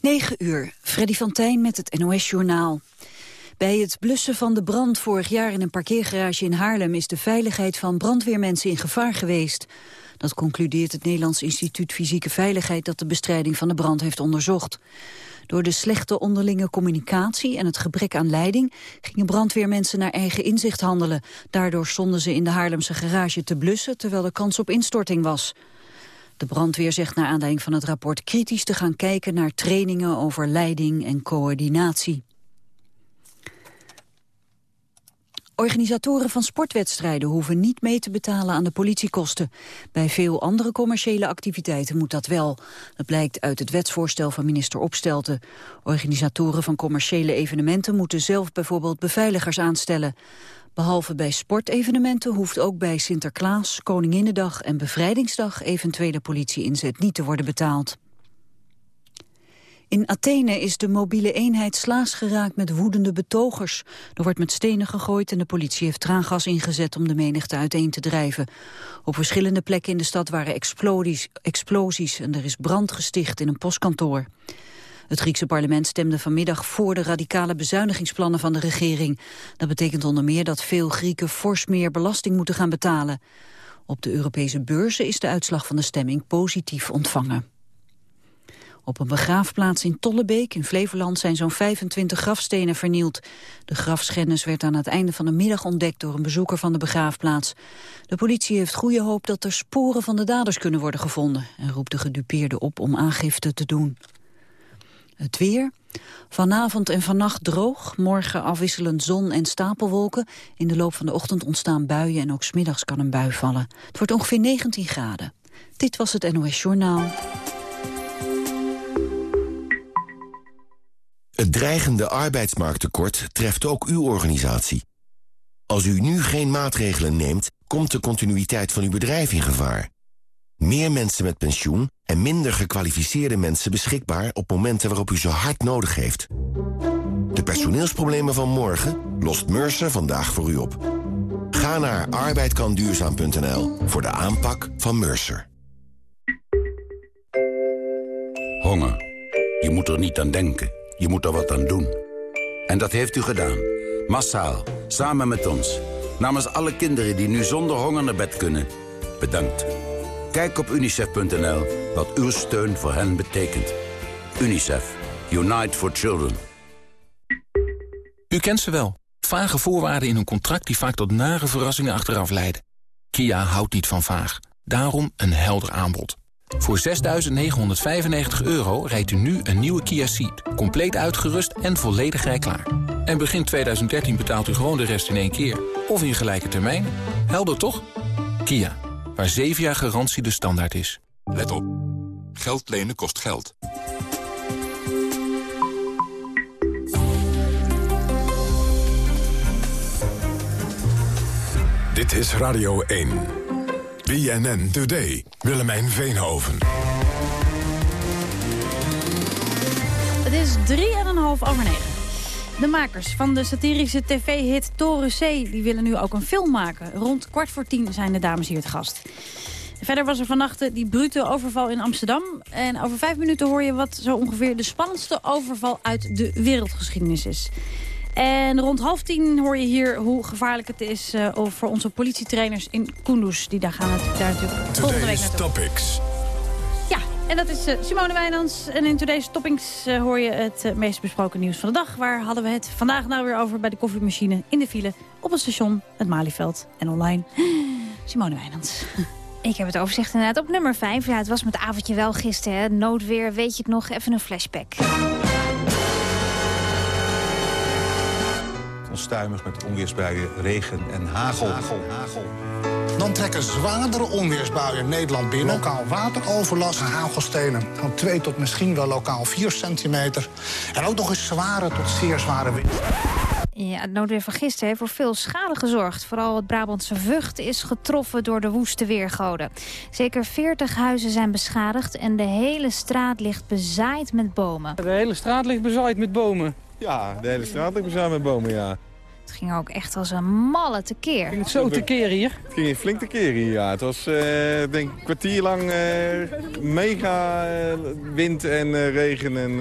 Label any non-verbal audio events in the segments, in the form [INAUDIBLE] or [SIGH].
9 uur, Freddy van Tijn met het NOS-journaal. Bij het blussen van de brand vorig jaar in een parkeergarage in Haarlem... is de veiligheid van brandweermensen in gevaar geweest. Dat concludeert het Nederlands Instituut Fysieke Veiligheid... dat de bestrijding van de brand heeft onderzocht. Door de slechte onderlinge communicatie en het gebrek aan leiding... gingen brandweermensen naar eigen inzicht handelen. Daardoor stonden ze in de Haarlemse garage te blussen... terwijl er kans op instorting was. De brandweer zegt naar aanleiding van het rapport kritisch te gaan kijken naar trainingen over leiding en coördinatie. Organisatoren van sportwedstrijden hoeven niet mee te betalen aan de politiekosten. Bij veel andere commerciële activiteiten moet dat wel. Dat blijkt uit het wetsvoorstel van minister Opstelten. Organisatoren van commerciële evenementen moeten zelf bijvoorbeeld beveiligers aanstellen. Behalve bij sportevenementen hoeft ook bij Sinterklaas, Koninginnedag en Bevrijdingsdag eventuele politieinzet niet te worden betaald. In Athene is de mobiele eenheid slaags geraakt met woedende betogers. Er wordt met stenen gegooid en de politie heeft traangas ingezet om de menigte uiteen te drijven. Op verschillende plekken in de stad waren explosies en er is brand gesticht in een postkantoor. Het Griekse parlement stemde vanmiddag voor de radicale bezuinigingsplannen van de regering. Dat betekent onder meer dat veel Grieken fors meer belasting moeten gaan betalen. Op de Europese beurzen is de uitslag van de stemming positief ontvangen. Op een begraafplaats in Tollebeek in Flevoland zijn zo'n 25 grafstenen vernield. De grafschennis werd aan het einde van de middag ontdekt door een bezoeker van de begraafplaats. De politie heeft goede hoop dat er sporen van de daders kunnen worden gevonden en roept de gedupeerden op om aangifte te doen. Het weer. Vanavond en vannacht droog, morgen afwisselend zon en stapelwolken. In de loop van de ochtend ontstaan buien en ook smiddags kan een bui vallen. Het wordt ongeveer 19 graden. Dit was het NOS Journaal. Het dreigende arbeidsmarkttekort treft ook uw organisatie. Als u nu geen maatregelen neemt, komt de continuïteit van uw bedrijf in gevaar. Meer mensen met pensioen en minder gekwalificeerde mensen beschikbaar op momenten waarop u ze hard nodig heeft. De personeelsproblemen van morgen lost Mercer vandaag voor u op. Ga naar arbeidkanduurzaam.nl voor de aanpak van Mercer. Honger. Je moet er niet aan denken. Je moet er wat aan doen. En dat heeft u gedaan. Massaal. Samen met ons. Namens alle kinderen die nu zonder honger naar bed kunnen. Bedankt. Kijk op unicef.nl wat uw steun voor hen betekent. UNICEF. Unite for Children. U kent ze wel. Vage voorwaarden in een contract die vaak tot nare verrassingen achteraf leiden. Kia houdt niet van vaag. Daarom een helder aanbod. Voor 6.995 euro rijdt u nu een nieuwe Kia Ceed. Compleet uitgerust en volledig rijklaar. En begin 2013 betaalt u gewoon de rest in één keer. Of in gelijke termijn. Helder toch? Kia waar 7 jaar garantie de standaard is. Let op. Geld lenen kost geld. Dit is Radio 1. BNN Today. Willemijn Veenhoven. Het is drie en een half over negen. De makers van de satirische tv-hit Toren C... die willen nu ook een film maken. Rond kwart voor tien zijn de dames hier te gast. Verder was er vannacht die brute overval in Amsterdam. En over vijf minuten hoor je wat zo ongeveer de spannendste overval uit de wereldgeschiedenis is. En rond half tien hoor je hier hoe gevaarlijk het is uh, voor onze politietrainers in Kunduz. Die daar gaan het daar natuurlijk volgende week naartoe. Topics. En dat is uh, Simone Wijnands. En in Today's Toppings uh, hoor je het uh, meest besproken nieuws van de dag. Waar hadden we het vandaag nou weer over bij de koffiemachine, in de file, op het station, het Malieveld en online. [GASPS] Simone Wijnands. [LAUGHS] Ik heb het overzicht inderdaad op nummer 5. Ja, het was met avondje wel gisteren. Hè. Noodweer, weet je het nog? Even een flashback. Onstuimig met onweersbuien, regen en hagel. hagel, hagel. Dan trekken zwaardere onweersbuien Nederland binnen. Lokaal wateroverlast, hagelstenen van 2 tot misschien wel lokaal 4 centimeter. En ook nog eens zware tot zeer zware wind. Ja, het noodweer van gisteren heeft voor veel schade gezorgd. Vooral het Brabantse Vught is getroffen door de woeste weergoden. Zeker 40 huizen zijn beschadigd en de hele straat ligt bezaaid met bomen. De hele straat ligt bezaaid met bomen. Ja, de hele straat ligt bezaaid met bomen, ja. Het ging ook echt als een malle tekeer. Ging het zo tekeer hier? Het ging flink tekeer hier, ja. Het was uh, denk ik een kwartier lang uh, mega uh, wind en regen en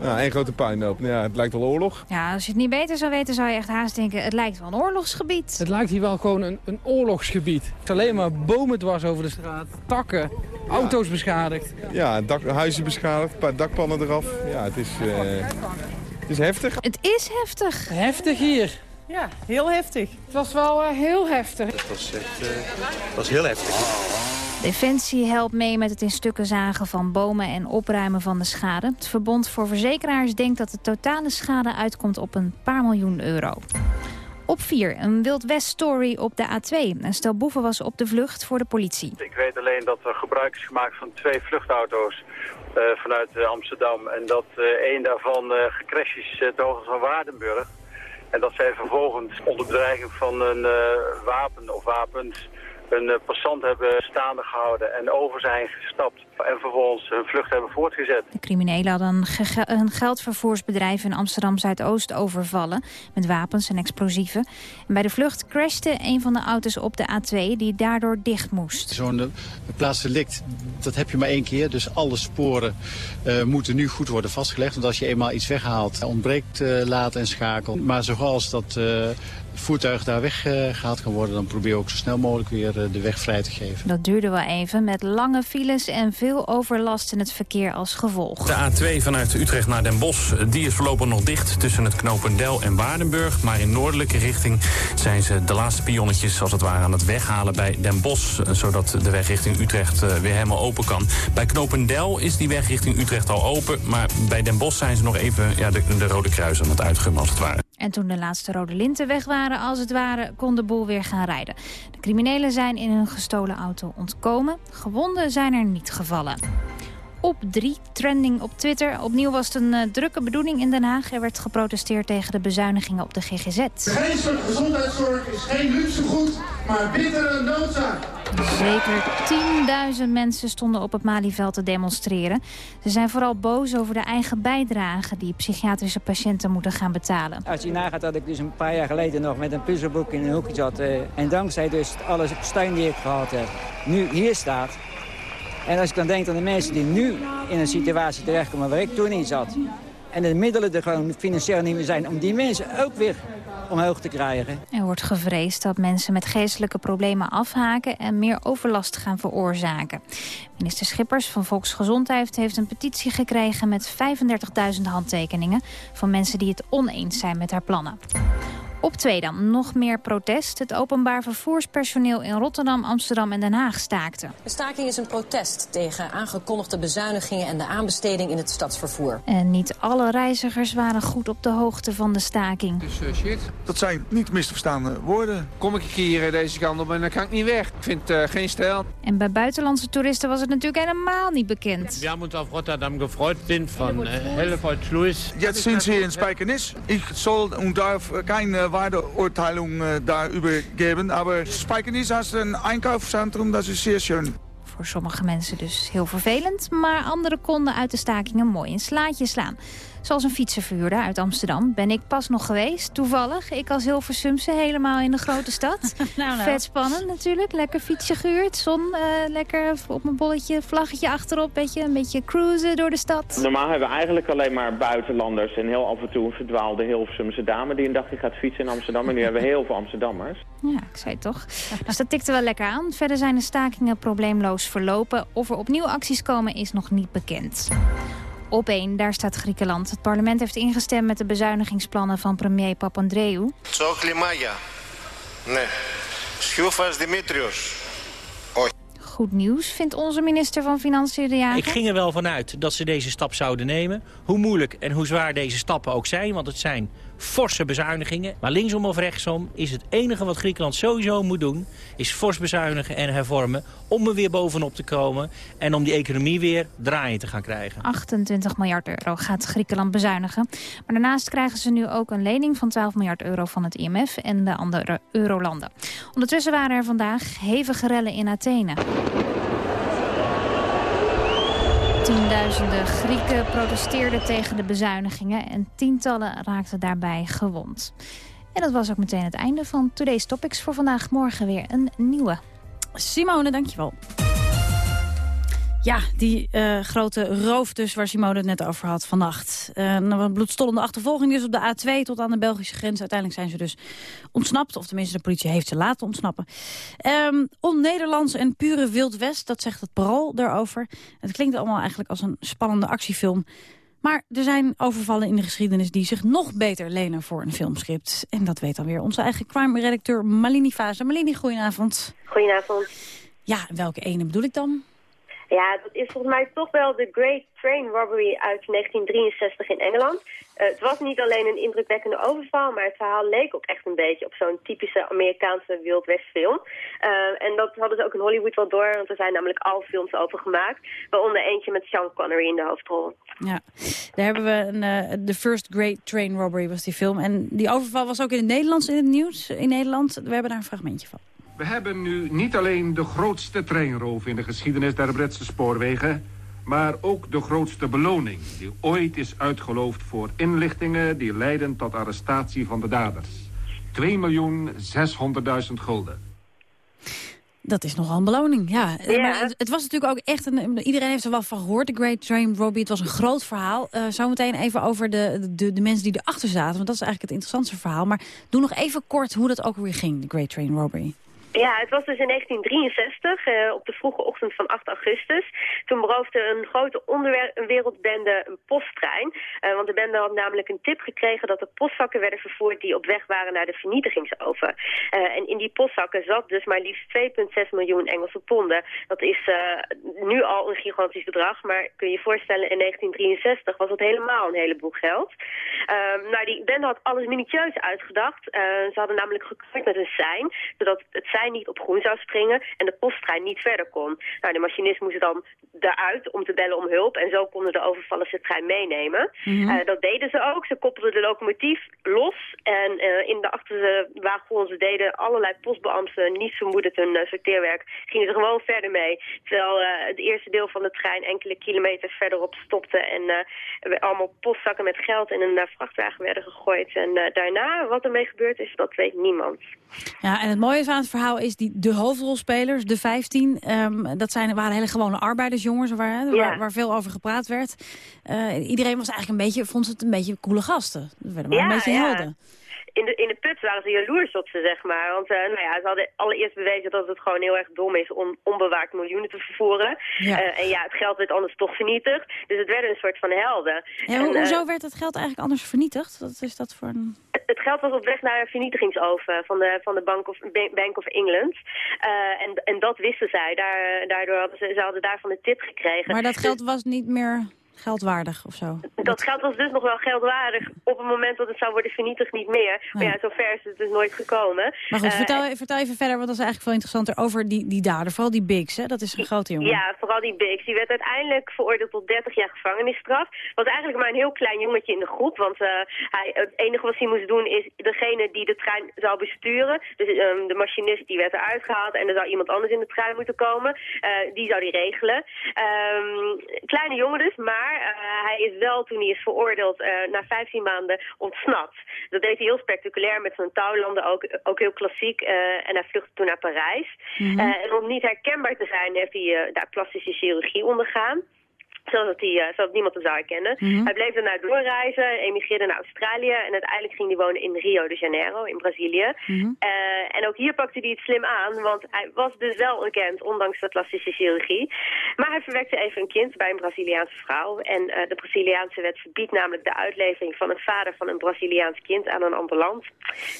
nou, één grote puinhoop. Ja, het lijkt wel oorlog. Ja, als je het niet beter zou weten zou je echt haast denken... het lijkt wel een oorlogsgebied. Het lijkt hier wel gewoon een, een oorlogsgebied. Het is alleen maar bomen dwars over de straat, takken, auto's beschadigd. Ja, dak, huizen beschadigd, een paar dakpannen eraf. Ja, het is, het is heftig. Het is heftig. Heftig hier. Ja, heel heftig. Het was wel uh, heel heftig. Het was, echt, uh, het was heel heftig. Defensie helpt mee met het in stukken zagen van bomen en opruimen van de schade. Het Verbond voor Verzekeraars denkt dat de totale schade uitkomt op een paar miljoen euro. Op 4, een Wild West story op de A2. Een stel boeven was op de vlucht voor de politie. Ik weet alleen dat er gebruik is gemaakt van twee vluchtauto's uh, vanuit Amsterdam. En dat één daarvan gecrashed is ter hoogte van Waardenburg. En dat zij vervolgens onder bedreiging van een uh, wapen of wapens een uh, passant hebben staande gehouden en over zijn gestapt. En vervolgens hun vlucht hebben voortgezet. De criminelen hadden een, een geldvervoersbedrijf in Amsterdam-Zuidoost overvallen. Met wapens en explosieven. En bij de vlucht crashte een van de auto's op de A2 die daardoor dicht moest. Zo'n plaatsdelict, dat heb je maar één keer. Dus alle sporen uh, moeten nu goed worden vastgelegd. Want als je eenmaal iets weghaalt, ontbreekt uh, laat en schakel. Maar zoals dat... Uh, voertuig daar weggehaald kan worden... dan probeer je ook zo snel mogelijk weer de weg vrij te geven. Dat duurde wel even met lange files en veel overlast in het verkeer als gevolg. De A2 vanuit Utrecht naar Den Bosch die is voorlopig nog dicht... tussen het Knopendel en Waardenburg. Maar in noordelijke richting zijn ze de laatste pionnetjes... als het ware aan het weghalen bij Den Bosch... zodat de weg richting Utrecht weer helemaal open kan. Bij Knopendel is die weg richting Utrecht al open... maar bij Den Bosch zijn ze nog even ja, de, de Rode Kruis aan het uitgummen als het ware. En toen de laatste rode linten weg waren, als het ware, kon de boel weer gaan rijden. De criminelen zijn in hun gestolen auto ontkomen. Gewonden zijn er niet gevallen. Op 3, trending op Twitter. Opnieuw was het een uh, drukke bedoeling in Den Haag. Er werd geprotesteerd tegen de bezuinigingen op de GGZ. Geen gezondheidszorg is geen luxegoed, maar bittere noodzaak. Zeker 10.000 mensen stonden op het Malieveld te demonstreren. Ze zijn vooral boos over de eigen bijdrage die psychiatrische patiënten moeten gaan betalen. Als je nagaat dat ik dus een paar jaar geleden nog met een puzzelboek in een hoekje zat... Uh, en dankzij dus alle steun die ik gehad heb, nu hier staat... En als ik dan denk aan de mensen die nu in een situatie terechtkomen waar ik toen in zat... en de middelen er gewoon financieel niet meer zijn om die mensen ook weer omhoog te krijgen. Er wordt gevreesd dat mensen met geestelijke problemen afhaken... en meer overlast gaan veroorzaken. Minister Schippers van Volksgezondheid heeft een petitie gekregen... met 35.000 handtekeningen van mensen die het oneens zijn met haar plannen. Op twee dan, nog meer protest. Het openbaar vervoerspersoneel in Rotterdam, Amsterdam en Den Haag staakte. De staking is een protest tegen aangekondigde bezuinigingen en de aanbesteding in het stadsvervoer. En niet alle reizigers waren goed op de hoogte van de staking. Dus uh, shit. Dat zijn niet misverstaande woorden. Kom ik hier deze kant op en dan kan ik niet weg. Ik vind uh, geen stijl. En bij buitenlandse toeristen was het natuurlijk helemaal niet bekend. We hebben ons op Rotterdam gefreut sind van uh, Hellevoort Sluis. Jetzt sind Sie in Spijkenis. Ik zal und darf geen Waardeurteilung äh, daarover geben. Aber Spijkenis is een Einkaufszentrum, dat is zeer schön. Voor sommige mensen dus heel vervelend, maar anderen konden uit de stakingen mooi een slaatje slaan. Zoals een fietsenverhuurder uit Amsterdam ben ik pas nog geweest, toevallig. Ik als Hilversumse helemaal in de grote stad. [LAUGHS] nou, nou. Vet spannend natuurlijk, lekker fietsje gehuurd. Zon, uh, lekker op mijn bolletje, vlaggetje achterop, beetje, een beetje cruisen door de stad. Normaal hebben we eigenlijk alleen maar buitenlanders en heel af en toe een verdwaalde Hilversumse dame die een dagje gaat fietsen in Amsterdam. En nu hebben we heel veel Amsterdammers. Ja, ik zei het toch. Dus dat tikte wel lekker aan. Verder zijn de stakingen probleemloos verlopen. Of er opnieuw acties komen is nog niet bekend. Op één, daar staat Griekenland. Het parlement heeft ingestemd met de bezuinigingsplannen van premier Papandreou. Tsoklimaya. Nee. Schufas Dimitrios. Goed nieuws, vindt onze minister van Financiën de Jager. Ik ging er wel vanuit dat ze deze stap zouden nemen. Hoe moeilijk en hoe zwaar deze stappen ook zijn, want het zijn forse bezuinigingen. Maar linksom of rechtsom is het enige wat Griekenland sowieso moet doen... is fors bezuinigen en hervormen om er weer bovenop te komen... en om die economie weer draaien te gaan krijgen. 28 miljard euro gaat Griekenland bezuinigen. Maar daarnaast krijgen ze nu ook een lening van 12 miljard euro van het IMF... en de andere eurolanden. Ondertussen waren er vandaag hevige rellen in Athene. Tienduizenden Grieken protesteerden tegen de bezuinigingen en tientallen raakten daarbij gewond. En dat was ook meteen het einde van Today's Topics voor vandaag. Morgen weer een nieuwe. Simone, dankjewel. Ja, die uh, grote roof dus waar Simone het net over had vannacht. Uh, een bloedstollende achtervolging dus op de A2 tot aan de Belgische grens. Uiteindelijk zijn ze dus ontsnapt. Of tenminste, de politie heeft ze laten ontsnappen. Um, On-Nederlands en pure Wild West, dat zegt het parool daarover. Het klinkt allemaal eigenlijk als een spannende actiefilm. Maar er zijn overvallen in de geschiedenis die zich nog beter lenen voor een filmscript. En dat weet dan weer onze eigen crime-redacteur Malini Vaza. Malini, goedenavond. Goedenavond. Ja, welke ene bedoel ik dan? Ja, dat is volgens mij toch wel de Great Train Robbery uit 1963 in Engeland. Uh, het was niet alleen een indrukwekkende overval, maar het verhaal leek ook echt een beetje op zo'n typische Amerikaanse Wild West film. Uh, en dat hadden ze ook in Hollywood wel door, want er zijn namelijk al films over gemaakt. Waaronder eentje met Sean Connery in de hoofdrol. Ja, daar hebben we een, uh, The First Great Train Robbery was die film. En die overval was ook in het Nederlands in het nieuws in Nederland. We hebben daar een fragmentje van. We hebben nu niet alleen de grootste treinroof in de geschiedenis der Britse spoorwegen... maar ook de grootste beloning die ooit is uitgeloofd voor inlichtingen... die leiden tot arrestatie van de daders. 2.600.000 gulden. Dat is nogal een beloning, ja. ja. Maar het, het, was natuurlijk ook echt, een, iedereen heeft er wel van gehoord, de Great Train Robbery. Het was een groot verhaal. Uh, zometeen even over de, de, de mensen die erachter zaten, want dat is eigenlijk het interessantste verhaal. Maar doe nog even kort hoe dat ook weer ging, de Great Train Robbery. Ja, het was dus in 1963, uh, op de vroege ochtend van 8 augustus. Toen beroofde een grote wereldbende een posttrein. Uh, want de bende had namelijk een tip gekregen dat er postzakken werden vervoerd die op weg waren naar de vernietigingsoven. Uh, en in die postzakken zat dus maar liefst 2,6 miljoen Engelse ponden. Dat is nu al een gigantisch bedrag, maar kun je je voorstellen in 1963 was dat helemaal een heleboel geld. nou, die bende had alles minutieus uitgedacht. ze hadden namelijk gekleurd met een sein, zodat het sein niet op groen zou springen en de posttrein niet verder kon. Nou, de machinist moest dan eruit om te bellen om hulp en zo konden de overvallers de trein meenemen. Mm -hmm. uh, dat deden ze ook. Ze koppelden de locomotief los en uh, in de achterste wagons deden allerlei postbeambten niet vermoedend hun uh, sorteerwerk. Gingen ze gewoon verder mee. Terwijl het eerste deel van de trein enkele kilometers verderop stopte en allemaal postzakken met geld in een vrachtwagen werden gegooid. En daarna, wat ermee gebeurd is, dat weet niemand. Ja, en het mooie is aan het verhaal is die, de hoofdrolspelers, de 15, um, dat zijn, waren hele gewone arbeidersjongens waar, ja. waar, waar, veel over gepraat werd. Uh, iedereen was eigenlijk een beetje, vond het een beetje coole gasten. Dat werden maar ja, een beetje helden in de, in de put waren ze jaloers op ze, zeg maar. Want uh, nou ja, ze hadden allereerst bewezen dat het gewoon heel erg dom is om onbewaakt miljoenen te vervoeren. Ja. Uh, en ja, het geld werd anders toch vernietigd. Dus het werden een soort van helden. Ja, en, hoezo uh, werd het geld eigenlijk anders vernietigd? Wat is dat voor een... Het geld was op weg naar een vernietigingsoven van de, van de Bank of, Bank of England. en, en dat wisten zij. Daar, daardoor hadden ze, ze hadden daarvan de tip gekregen. Maar dat geld dus, was niet meer geldwaardig of zo? Dat geld was dus nog wel geldwaardig. Op het moment dat het zou worden vernietigd niet meer. Maar ja, zover is het dus nooit gekomen. Maar goed, uh, vertel, vertel, even verder, want dat is eigenlijk veel interessanter... over die, die dader, vooral die Biggs, hè? Dat is een grote jongen. Ja, vooral die Biggs. Die werd uiteindelijk veroordeeld tot 30 jaar gevangenisstraf. Was eigenlijk maar een heel klein jongetje in de groep. Want uh, hij, het enige wat hij moest doen is degene die de trein zou besturen. Dus um, de machinist die werd eruit gehaald en er zou iemand anders in de trein moeten komen. Uh, die zou die regelen. Um, kleine jongen dus, maar maar uh, hij is wel, toen hij is veroordeeld, uh, na 15 maanden ontsnapt. Dat deed hij heel spectaculair met zo'n touwlanden, ook, ook heel klassiek. Uh, en hij vluchtte toen naar Parijs. Mm -hmm. en om niet herkenbaar te zijn, heeft hij daar plastische chirurgie ondergaan zodat, hij, uh, zodat niemand hem zou herkennen. Mm -hmm. Hij bleef daarna doorreizen, emigreerde naar Australië... en uiteindelijk ging hij wonen in Rio de Janeiro, in Brazilië. Mm -hmm. uh, en ook hier pakte hij het slim aan, want hij was dus wel ontkend... ondanks de plastische chirurgie. Maar hij verwekte even een kind bij een Braziliaanse vrouw. En uh, de Braziliaanse wet verbiedt namelijk de uitlevering... van een vader van een Braziliaans kind aan een ander land.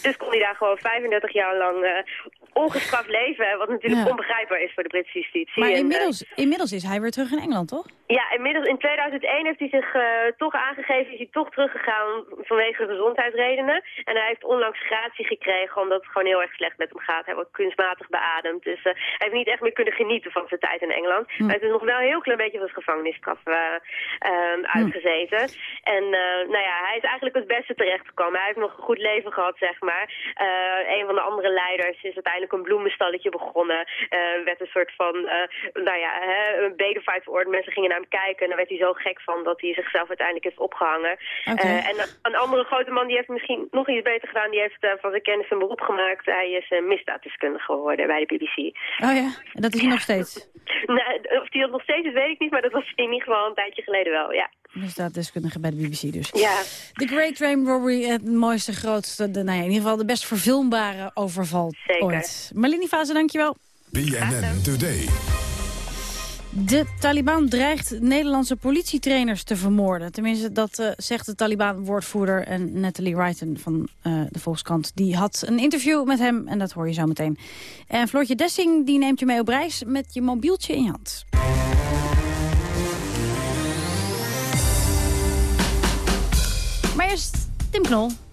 Dus kon hij daar gewoon 35 jaar lang ongestraft leven... wat natuurlijk ja. onbegrijpbaar is voor de Britse justitie. Maar inmiddels, en, inmiddels is hij weer terug in Engeland, toch? Ja, inmiddels in 2001 heeft hij zich uh, toch aangegeven, is hij toch teruggegaan vanwege gezondheidsredenen. En hij heeft onlangs gratie gekregen omdat het gewoon heel erg slecht met hem gaat. Hij wordt kunstmatig beademd, dus uh, hij heeft niet echt meer kunnen genieten van zijn tijd in Engeland. Hm. Hij heeft dus nog wel een heel klein beetje van zijn gevangenisstraf uitgezeten. Hm. En nou ja, hij is eigenlijk het beste terechtgekomen. Hij heeft nog een goed leven gehad, zeg maar. een van de andere leiders is uiteindelijk uiteindelijk een bloemenstalletje begonnen. Uh, werd een soort van, uh, nou ja, hè, een bedevaart veroordeeld. Mensen gingen naar hem kijken en dan werd hij zo gek van dat hij zichzelf uiteindelijk heeft opgehangen. Okay. en een andere grote man die heeft misschien nog iets beter gedaan. Die heeft van zijn kennis een beroep gemaakt. Hij is misdaaddeskundige geworden bij de BBC. Oh ja, en dat is hij nog steeds? [LAUGHS] nou, of hij dat nog steeds is, weet ik niet. Maar dat was in ieder geval een tijdje geleden wel, ja. Misdaaddeskundige bij de BBC dus. Ja. The Great Train Robbery, het mooiste, grootste, de, nou ja, in ieder geval de best verfilmbare overval Zeker. ooit. Marlini Fase, dankjewel. BNN Today. De Taliban dreigt Nederlandse politietrainers te vermoorden. Tenminste, dat uh, zegt de Taliban-woordvoerder en Natalie Wrighton van uh, de Volkskrant. Die had een interview met hem en dat hoor je zo meteen. En Floortje Dessing die neemt je mee op reis met je mobieltje in je hand. Maar eerst Tim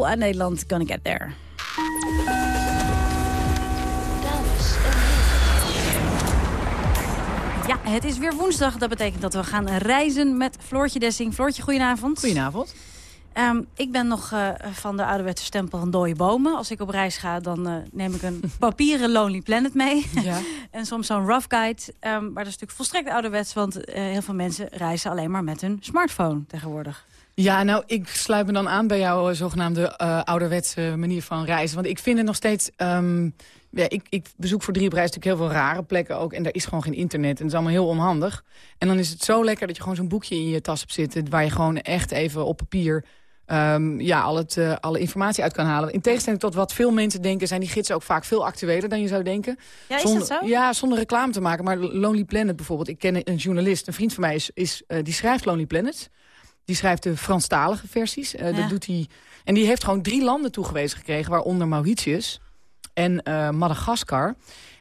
Knol uit Nederland, Gonna Get There. Ja, het is weer woensdag. Dat betekent dat we gaan reizen met Floortje Dessing. Floortje, goedenavond. Goedenavond. Ehm, ik ben nog eh, van de ouderwetse stempel van dode bomen. Als ik op reis ga, dan eh, neem ik een [LAUGHS] papieren Lonely Planet mee. Ja. [LAUGHS] en soms zo'n rough guide. Ehm, maar dat is natuurlijk volstrekt ouderwets, want eh, heel veel mensen reizen alleen maar met hun smartphone tegenwoordig. Ja, nou, ik sluit me dan aan bij jouw eh, zogenaamde eh, ouderwetse manier van reizen. Want ik vind het nog steeds... ehm, ja, ik, ik bezoek voor drie op reis natuurlijk heel veel rare plekken ook. En daar is gewoon geen internet. En dat is allemaal heel onhandig. En dan is het zo lekker dat je gewoon zo'n boekje in je tas hebt zitten... waar je gewoon echt even op papier ehm, ja, al het, eh, alle informatie uit kan halen. In tegenstelling tot wat veel mensen denken... zijn die gidsen ook vaak veel actueler dan je zou denken. Ja, is zonder, dat zo? Ja, zonder reclame te maken. Maar Lonely Planet bijvoorbeeld. Ik ken een journalist, een vriend van mij, is, is, die schrijft Lonely Planet. Die schrijft de Franstalige versies. Eh, Ja. Dat doet hij. En die heeft gewoon drie landen toegewezen gekregen... waaronder Mauritius en eh, Madagaskar.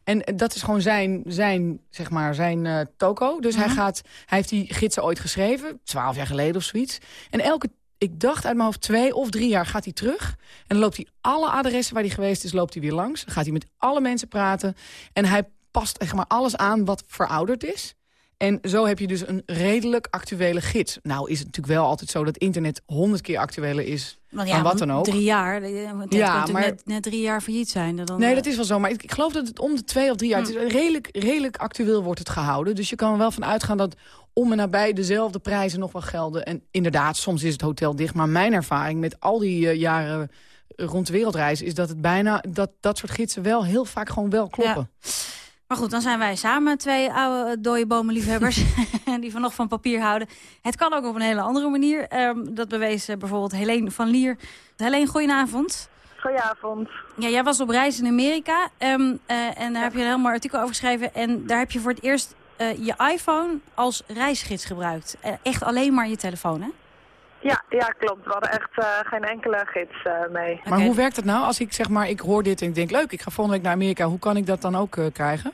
En dat is gewoon zijn, zijn, zeg maar, zijn eh, toko. Dus hij, Mhm. gaat, hij heeft die gidsen ooit geschreven, twaalf jaar geleden of zoiets. En elke, ik dacht uit mijn hoofd twee of drie jaar gaat hij terug. En dan loopt hij alle adressen waar hij geweest is, loopt hij weer langs. Dan gaat hij met alle mensen praten. En hij past zeg maar, alles aan wat verouderd is. En zo heb je dus een redelijk actuele gids. Nou is het natuurlijk wel altijd zo dat internet honderd keer actueler is dan wat dan ook. Drie jaar. eh, Ja, maar... net, net drie jaar failliet zijn. Dan, Nee, eh, dat is wel zo. Maar ik, ik geloof dat het om de twee of drie jaar... Hm. Het is redelijk, redelijk actueel wordt het gehouden. Dus je kan er wel van uitgaan dat om en nabij dezelfde prijzen nog wel gelden. En inderdaad, soms is het hotel dicht. Maar mijn ervaring met al die eh, jaren rond de wereldreis... is dat het bijna dat dat soort gidsen wel heel vaak gewoon wel kloppen. Maar goed, dan zijn wij samen twee oude dode bomenliefhebbers... [LAUGHS] die van nog van papier houden. Het kan ook op een hele andere manier. Ehm, dat bewees eh, bijvoorbeeld Helene van Lier. Helene, goedenavond. Goedenavond. Ja, jij was op reis in Amerika ehm, eh, en daar heb je een heel mooi artikel over geschreven. En daar heb je voor het eerst eh, je iPhone als reisgids gebruikt. Eh, echt alleen maar je telefoon, hè? Ja, ja, klopt. We hadden echt eh, geen enkele gids eh, mee. Maar hoe werkt het nou als ik zeg maar, ik hoor dit en ik denk... leuk, ik ga volgende week naar Amerika. Hoe kan ik dat dan ook eh, krijgen?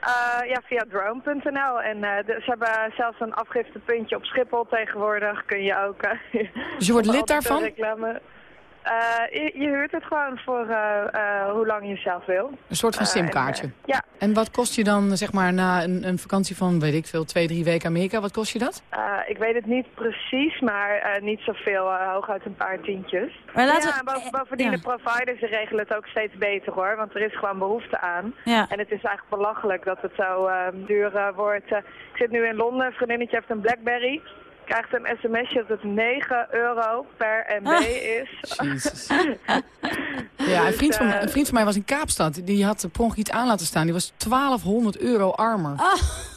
Eh, ja, via drone.nl. En eh, de- ze hebben zelfs een afgiftepuntje op Schiphol tegenwoordig. Kun je ook... Dus je wordt lid [LAUGHS] daarvan? Reclame. Eh, je, je huurt het gewoon voor eh, eh, hoe lang je zelf wil. Een soort van en, simkaartje. ja, En wat kost je dan, zeg maar, na een, een vakantie van, weet ik veel, twee, drie weken Amerika? Wat kost je dat? eh, ik weet het niet precies, maar eh, niet zoveel. hooguit een paar tientjes. Maar laten ja, we- bovendien, ja. de providers regelen het ook steeds beter hoor. Want er is gewoon behoefte aan. Ja. En het is eigenlijk belachelijk dat het zo eh, duur wordt. Ik zit nu in Londen, een vriendinnetje heeft een Blackberry. Krijgt een sms'je dat het 9 euro per MB Ah. is. Jezus. [LAUGHS] Ja, een vriend, van, eh, een vriend van mij was in Kaapstad. Die had de pronk iets aan laten staan. Die was 1200 euro armer. Ah.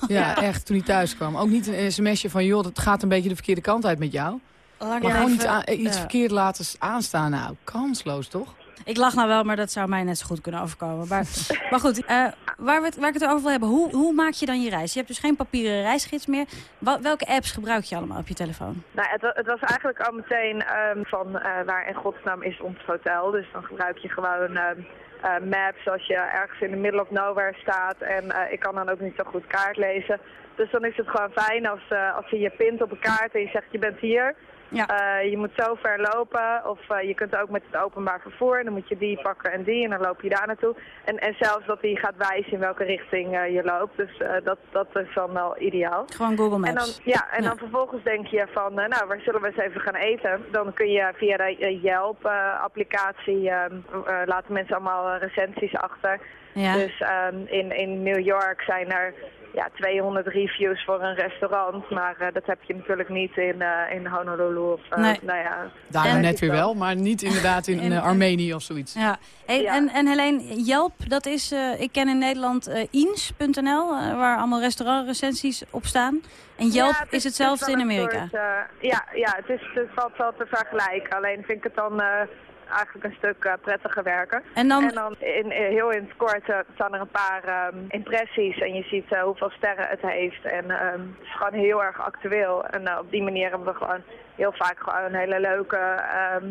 Ja, echt, toen hij thuis kwam. Ook niet een sms'je van, joh, dat gaat een beetje de verkeerde kant uit met jou. Lang Maar gewoon even- iets, aan- iets ja. verkeerd laten aanstaan. Nou, kansloos, toch? Ik lach nou wel, maar dat zou mij net zo goed kunnen overkomen. Maar, [LAUGHS] maar goed, eh, waar, we het, waar ik het over wil hebben. Hoe, hoe maak je dan je reis? Je hebt dus geen papieren reisgids meer. Welke apps gebruik je allemaal op je telefoon? Nou, het, het was eigenlijk al meteen ehm, van eh, waar in godsnaam is ons hotel. Dus dan gebruik je gewoon ehm, eh, maps als je ergens in the middle of nowhere staat. En ik kan dan ook niet zo goed kaart lezen. Dus dan is het gewoon fijn als, eh, als je je pint op een kaart en je zegt je bent hier. Eh, je moet zo ver lopen of eh, je kunt ook met het openbaar vervoer. Dan moet je die pakken en die en dan loop je daar naartoe. En, en zelfs dat die gaat wijzen in welke richting eh, je loopt. Dus eh, dat, dat is dan wel ideaal. Gewoon Google En dan, Maps. ja, en Ja. dan vervolgens denk je van, nou, waar zullen we eens even gaan eten? Dan kun je via de Yelp-applicatie, laten mensen allemaal recensies achter. Ja. Dus ehm, in, in New York zijn er ja, 200 reviews voor een restaurant. Maar eh, dat heb je natuurlijk niet in, eh, in Honolulu of, eh, Nee. nou ja. Daar en- net weer wel, maar niet inderdaad in, [LAUGHS] En- Armenië of zoiets. Ja. Hey, En, en Helene, Yelp, dat is, eh, ik ken in Nederland eens.nl, eh, waar allemaal restaurantrecensies op staan. En Yelp Ja, het is hetzelfde wel in Amerika. soort, eh, ja, ja het, is, het valt wel te vergelijken. Alleen vind ik het dan eh, eigenlijk een stuk eh, prettiger werken. En dan- in, in- heel in het kort eh, staan er een paar ehm, impressies en je ziet eh, hoeveel sterren het heeft. En ehm, het is gewoon heel erg actueel. En op die manier hebben we gewoon heel vaak gewoon hele leuke ehm,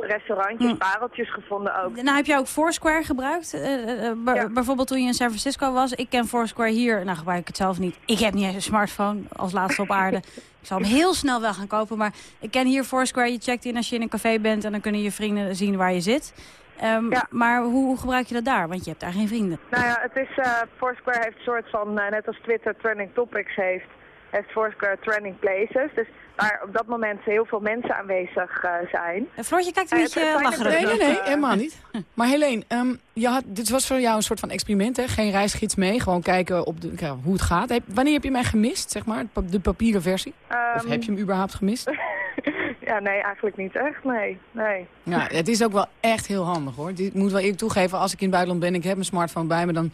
restaurantjes, Hm. pareltjes gevonden ook. Nou, heb jij ook Foursquare gebruikt? Eh, eh, b- Bijvoorbeeld toen je in San Francisco was. Ik ken Foursquare hier. Nou, gebruik ik het zelf niet. Ik heb niet eens een smartphone als laatste op aarde. Ik zal hem heel snel wel gaan kopen. Maar ik ken hier Foursquare. Je checkt in als je in een café bent. En dan kunnen je vrienden zien waar je zit. Ehm, Maar hoe, gebruik je dat daar? Want je hebt daar geen vrienden. Nou ja, het is, eh, Foursquare heeft een soort van, eh, net als Twitter trending topics heeft, heeft Foursquare trending places. Dus waar op dat moment heel veel mensen aanwezig eh, zijn. En Floortje kijkt een Eh, beetje lacherig. Nee, nee, nee, eh, helemaal niet. Maar Helene, ehm, je had, dit was voor jou een soort van experiment, hè? Geen reisgids mee, gewoon kijken op de, ja, hoe het gaat. Heb- wanneer heb je mij gemist, zeg maar, de papieren versie? of Ehm, heb je hem überhaupt gemist? [LAUGHS] ja, nee, eigenlijk niet echt, nee. nee. Ja, het is ook wel echt heel handig, hoor. Ik moet wel eerlijk toegeven, als ik in het buitenland ben, ik heb mijn smartphone bij me, dan...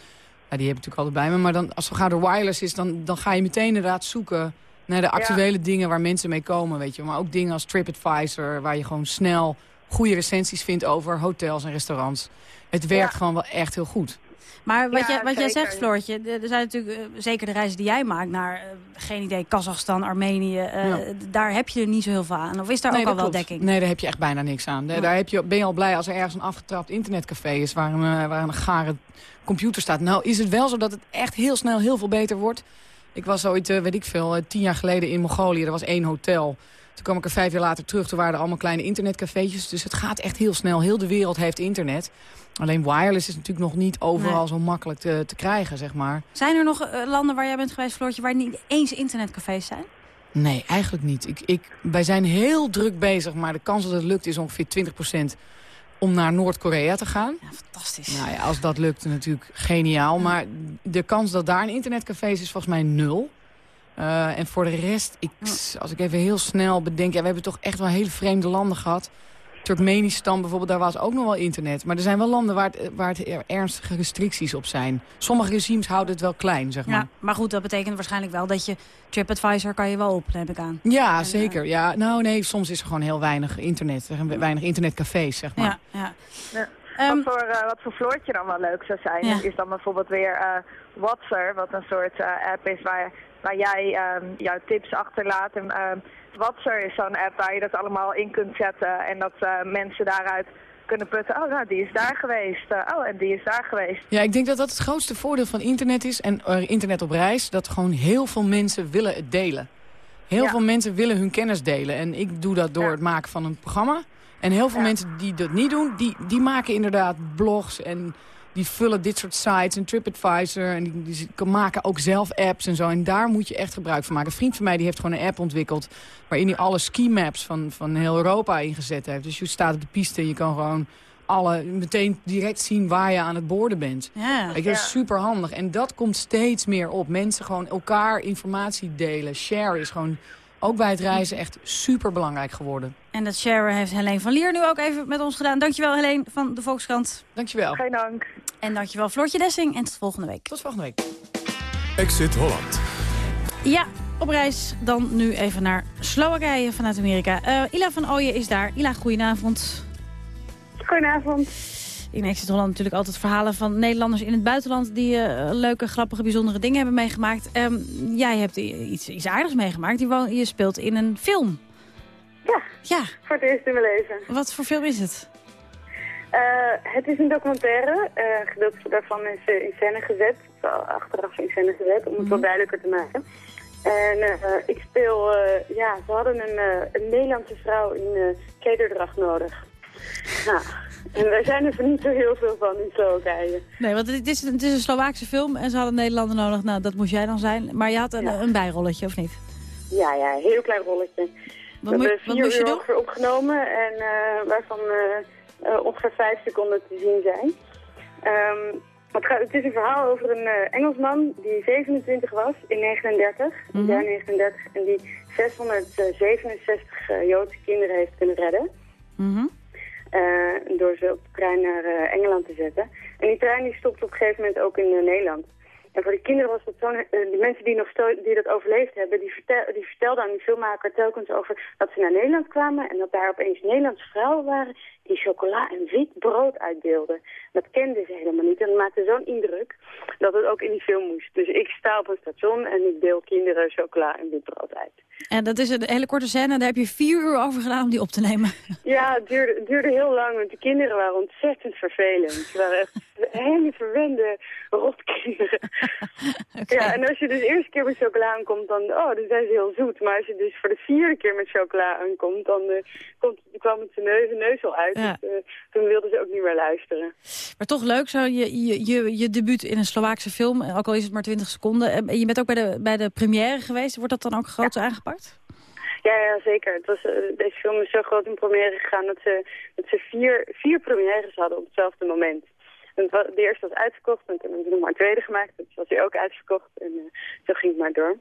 Ja, die heb ik natuurlijk altijd bij me, maar dan, als we gaan door wireless is, dan, dan ga je meteen inderdaad zoeken Nee, de actuele dingen waar mensen mee komen, weet je. Maar ook dingen als TripAdvisor, waar je gewoon snel goede recensies vindt over hotels en restaurants. Het werkt gewoon wel echt heel goed. Maar wat, Ja, jij, wat jij zegt, Floortje, er zijn natuurlijk eh, zeker de reizen die jij maakt naar, eh, geen idee, Kazachstan, Armenië. eh, Ja. Daar heb je er niet zo heel veel aan. Of is daar nee, ook al wel dekking? Nee, daar heb je echt bijna niks aan. Daar- Daar heb je, ben je al blij als er ergens een afgetrapt internetcafé is... waar een, waar een gare computer staat. Nou is het wel zo dat het echt heel snel heel veel beter wordt. Ik was ooit, eh, weet ik veel, eh, tien jaar geleden in Mongolië. Er was één hotel. Toen kwam ik er vijf jaar later terug. Toen waren er allemaal kleine internetcafeetjes. Dus het gaat echt heel snel. Heel de wereld heeft internet. Alleen wireless is natuurlijk nog niet overal Nee. zo makkelijk te, te krijgen, zeg maar. Zijn er nog eh, landen waar jij bent geweest, Floortje, waar niet eens internetcafés zijn? Nee, eigenlijk niet. Ik, ik, wij zijn heel druk bezig, maar de kans dat het lukt is ongeveer 20% om naar Noord-Korea te gaan. Ja, fantastisch. Nou ja, als dat lukt, natuurlijk geniaal. Maar de kans dat daar een internetcafé is, is volgens mij nul. Eh, en voor de rest, ik, als ik even heel snel bedenk... Ja, we hebben toch echt wel hele vreemde landen gehad. Turkmenistan bijvoorbeeld, daar was ook nog wel internet. Maar er zijn wel landen waar het, waar het er- ernstige restricties op zijn. Sommige regimes houden het wel klein, zeg maar. Ja, maar goed, dat betekent waarschijnlijk wel dat je TripAdvisor kan je wel op, neem ik aan. Ja, zeker. Ja, nou nee, soms is er gewoon heel weinig internet. Er zijn weinig internetcafés, zeg maar. Ja, ja. wat, voor, eh, wat voor Floortje dan wel leuk zou zijn, Ja. is dan bijvoorbeeld weer eh Watser, wat een soort eh, app is waar, waar jij ehm, jouw tips achterlaat. En ehm Watser is zo'n app waar je dat allemaal in kunt zetten en dat eh, mensen daaruit kunnen putten. Oh, nou, die is daar geweest. Eh, oh, en die is daar geweest. Ja, ik denk dat dat het grootste voordeel van internet is. En eh, internet op reis, dat gewoon heel veel mensen willen het delen. Heel veel mensen willen hun kennis delen. En ik doe dat door het maken van een programma. En heel veel mensen die dat niet doen, die, die maken inderdaad blogs en die vullen dit soort sites en TripAdvisor. En die, die maken ook zelf apps en zo. En daar moet je echt gebruik van maken. Een vriend van mij die heeft gewoon een app ontwikkeld... waarin hij alle ski-maps van, van heel Europa ingezet heeft. Dus je staat op de piste en je kan gewoon alle, meteen direct zien waar je aan het boorden bent. Ja. Je, dat is super handig. En dat komt steeds meer op. Mensen gewoon elkaar informatie delen. Share is gewoon ook bij het reizen echt super belangrijk geworden. En dat share heeft Helene van Lier nu ook even met ons gedaan. Dankjewel Helene van de Volkskrant. Dankjewel. Geen dank. En dankjewel Floortje Dessing. En tot volgende week. Tot volgende week. Exit Holland. Ja, op reis dan nu even naar Slowakije vanuit Amerika. Eh, Ila van Ooyen is daar. Ila, goedenavond. Goedenavond. In Exit Holland natuurlijk altijd verhalen van Nederlanders in het buitenland... die eh, leuke, grappige, bijzondere dingen hebben meegemaakt. Ehm, jij hebt iets, iets aardigs meegemaakt. Je, je speelt in een film. Ja, ja, voor het eerst in mijn leven. Wat voor film is het? Eh, het is een documentaire. Eh gedeelte daarvan is in scène gezet. Achteraf in scène gezet, om het wat duidelijker te maken. En ik speel, eh, ja, ze hadden een, een Nederlandse vrouw in klederdracht nodig. Nou, en wij zijn er niet zo heel veel van in Slowakije. Nee, want het is, het is een Slovaakse film en ze hadden Nederlander nodig. Nou, dat moest jij dan zijn. Maar je had een, een bijrolletje, of niet? Ja, ja, een heel klein rolletje. Wat we hebben vier moest je uur ongeveer opgenomen en eh, waarvan eh, eh, ongeveer vijf seconden te zien zijn. Ehm, het, gaat, het is een verhaal over een Engelsman die 27 was in 39, in het jaar 39, en die 667 eh, Joodse kinderen heeft kunnen redden. Eh, door ze op de trein naar eh, Engeland te zetten. En die trein die stopt op een gegeven moment ook in eh, Nederland. En voor de kinderen was dat zo'n... de mensen die, nog die dat overleefd hebben, die, vertel, die vertelden aan die filmmaker telkens over dat ze naar Nederland kwamen en dat daar opeens Nederlandse vrouwen waren die chocola en wit brood uitdeelden. Dat kenden ze helemaal niet en dat maakte zo'n indruk dat het ook in die film moest. Dus ik sta op een station en ik deel kinderen chocola en wit brood uit. En dat is een hele korte scène. Daar heb je vier uur over gedaan om die op te nemen. [LAUGHS] Ja, het duurde, het duurde heel lang, want de kinderen waren ontzettend vervelend. Ze waren echt [LAUGHS] hele verwende rotkinderen. [LAUGHS] Ja, en als je dus de eerste keer met chocola aankomt, dan, oh, dan zijn ze heel zoet. Maar als je dus voor de vierde keer met chocola aankomt, dan eh, komt, kwam het zijn neus, neus al uit. Ja. Dus, eh, toen wilden ze ook niet meer luisteren. Maar toch leuk, zo je, je, je, je debuut in een Slovaakse film. Ook al is het maar 20 seconden. En je bent ook bij de, bij de première geweest. Wordt dat dan ook groot aangepakt? Ja, ja, zeker. Het was, eh, deze film is zo groot in première gegaan dat ze, dat ze vier, vier premières hadden op hetzelfde moment. En de eerste was uitverkocht en toen hebben ze nog maar een tweede gemaakt. Dus was hij ook uitverkocht en eh, zo ging het maar door.